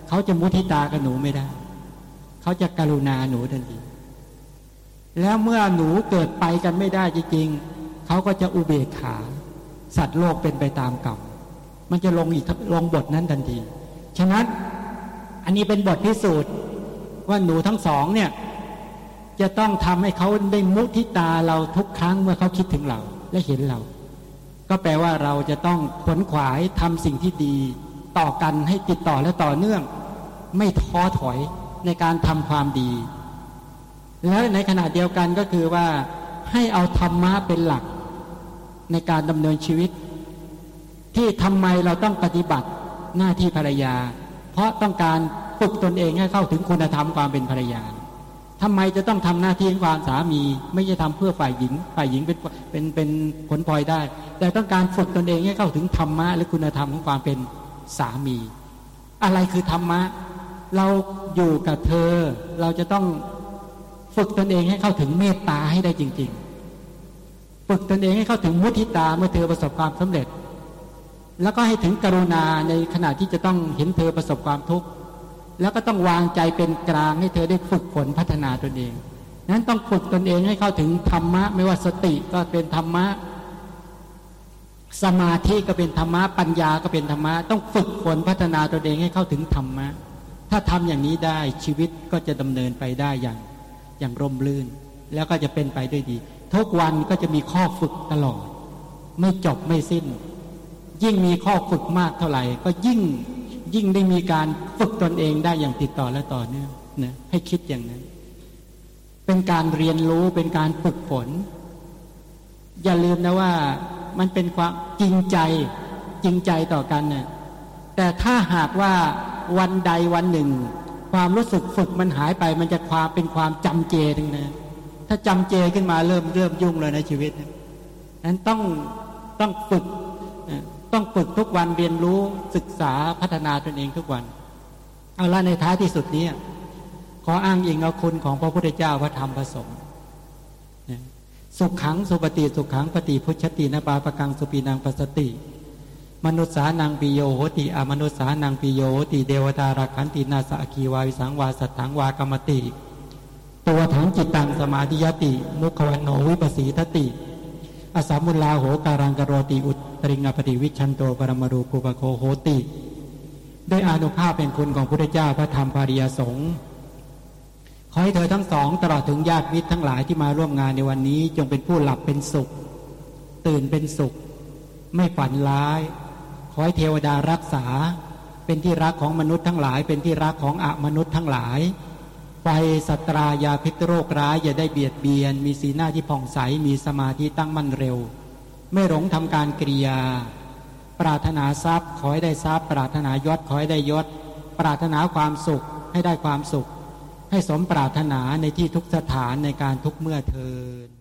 เขาจะมุทิตากับหนูไม่ได้ เขาจะกรุณาหนูทันที แล้วเมื่อหนูเกิดไปกันไม่ได้จริงๆเขาก็จะอุเบกขา สัตว์โลกเป็นไปตามกรรมมันจะลงอีกลงบทนั้นทันที ฉะนั้นอันนี้เป็นบทพิสูจน์ว่าหนูทั้งสองเนี่ยจะต้องทำให้เขาได้มุทิตาเราทุกครั้งเมื่อเขาคิดถึงเราและเห็นเรา ก็แปลว่าเราจะต้องขวนขวายทำสิ่งที่ดี ต่อกันให้ติดต่อและต่อเนื่อง ไม่ท้อถอยในการทำความดี แล้วในขณะเดียวกันก็คือว่าให้เอาธรรมะเป็นหลักในการดำเนินชีวิต ที่ทำไมเราต้องปฏิบัติหน้าที่ภรรยา เพราะต้องการฝึกตนเองให้เข้าถึงคุณธรรมความเป็นภรรยาทำไมจะต้องทำหน้าที่ความสามี ไม่ใช่ทำเพื่อฝ่ายหญิง ฝ่ายหญิงเป็นเป็นเป็นผลพลอยได้ แต่ต้องการฝึกตนเองให้เข้าถึงธรรมะและคุณธรรมของความเป็นสามี อะไรคือธรรมะ เราอยู่กับเธอ เราจะต้อง ฝึกตนเองให้เข้าถึงเมตตาให้ได้จริง ๆ ฝึกตนเองให้เข้าถึงมุทิตาเมื่อเธอประสบความสำเร็จ แล้วก็ให้ถึงกรุณาในขณะที่จะต้องเห็นเธอประสบความทุกข์แล้วก็ต้องวางใจเป็นกลางให้เธอได้ฝึกฝนพัฒนาตนเอง นั้นต้องฝึกตนเองให้เข้าถึงธรรมะ ไม่ว่าสติก็เป็นธรรมะ สมาธิก็เป็นธรรมะ ปัญญาก็เป็นธรรมะ ต้องฝึกฝนพัฒนาตัวเองให้เข้าถึงธรรมะ ถ้าทำอย่างนี้ได้ชีวิตก็จะดำเนินไปได้อย่าง อย่างร่มรื่น แล้วก็จะเป็นไปด้วยดี ทุกวันก็จะมีข้อฝึกตลอด ไม่จบไม่สิ้น ยิ่งมีข้อฝึกมากเท่าไหร่ ก็ยิ่งยิ่งได้มีการฝึกตนเองได้อย่างติดต่อและต่อเนื่องนะให้คิดอย่างนั้น เป็นการเรียนรู้เป็นการฝึกฝน อย่าลืมนะว่ามันเป็นความจริงใจจริงใจต่อกันนะ่ยแต่ถ้าหากว่าวันใดวันหนึ่ง ความรู้สึกฝึกมันหายไป มันจะความเป็นความจำเจทั้งนั้นถ้าจำเจขึ้นมาเริ่มเริ่มยุ่งเลยในชีวิตนั้นต้องต้องฝึกต้องฝึกทุกวันเรียนรู้ศึกษาพัฒนาตนเองทุกวัน เอาละในท้ายที่สุดนี้ขออ้างอิงเอาคุณของพระพุทธเจ้าพระธรรมพระสงฆ์สุขขังสุปฏิสุขขังปฏิพุชตินบาปกังสุปีนางปสติ มนุษสานังปิโยโหติอมนุษสานังปิโยโหติเดวตารักขันตินาสะกีวาวิสังวาสัตถังวากรรมติ ตัวถังจิตตังสมาธิยติ มุขวันโนวิปัสสีทติ อสามุลาโหการังกโรติอุตริงปฏิวิชันโตปรมารูปุปโคโหติได้อานุภาพเป็นคุณของพระเจ้าพระธรรมภาริยสงฆ์ขอให้เธอทั้งสอง ตลอดถึงญาติมิตรทั้งหลายที่มาร่วมงานในวันนี้ จงเป็นผู้หลับเป็นสุข ตื่นเป็นสุข ไม่ฝันร้าย ขอให้เทวดารักษา เป็นที่รักของมนุษย์ทั้งหลาย เป็นที่รักของอมนุษย์ทั้งหลาย ไฟสตรายาพิษโรคร้ายอย่าได้เบียดเบียน มีสีหน้าที่ผ่องใส มีสมาธิตั้งมั่นเร็ว ไม่หลงทำการกริยา ปรารถนาทรัพย์ ขอให้ได้ทรัพย์ ปรารถนายศขอให้ได้ยศ ปรารถนาความสุขให้ได้ความสุข ให้สมปรารถนาในที่ทุกสถานในการทุกเมื่อเทิน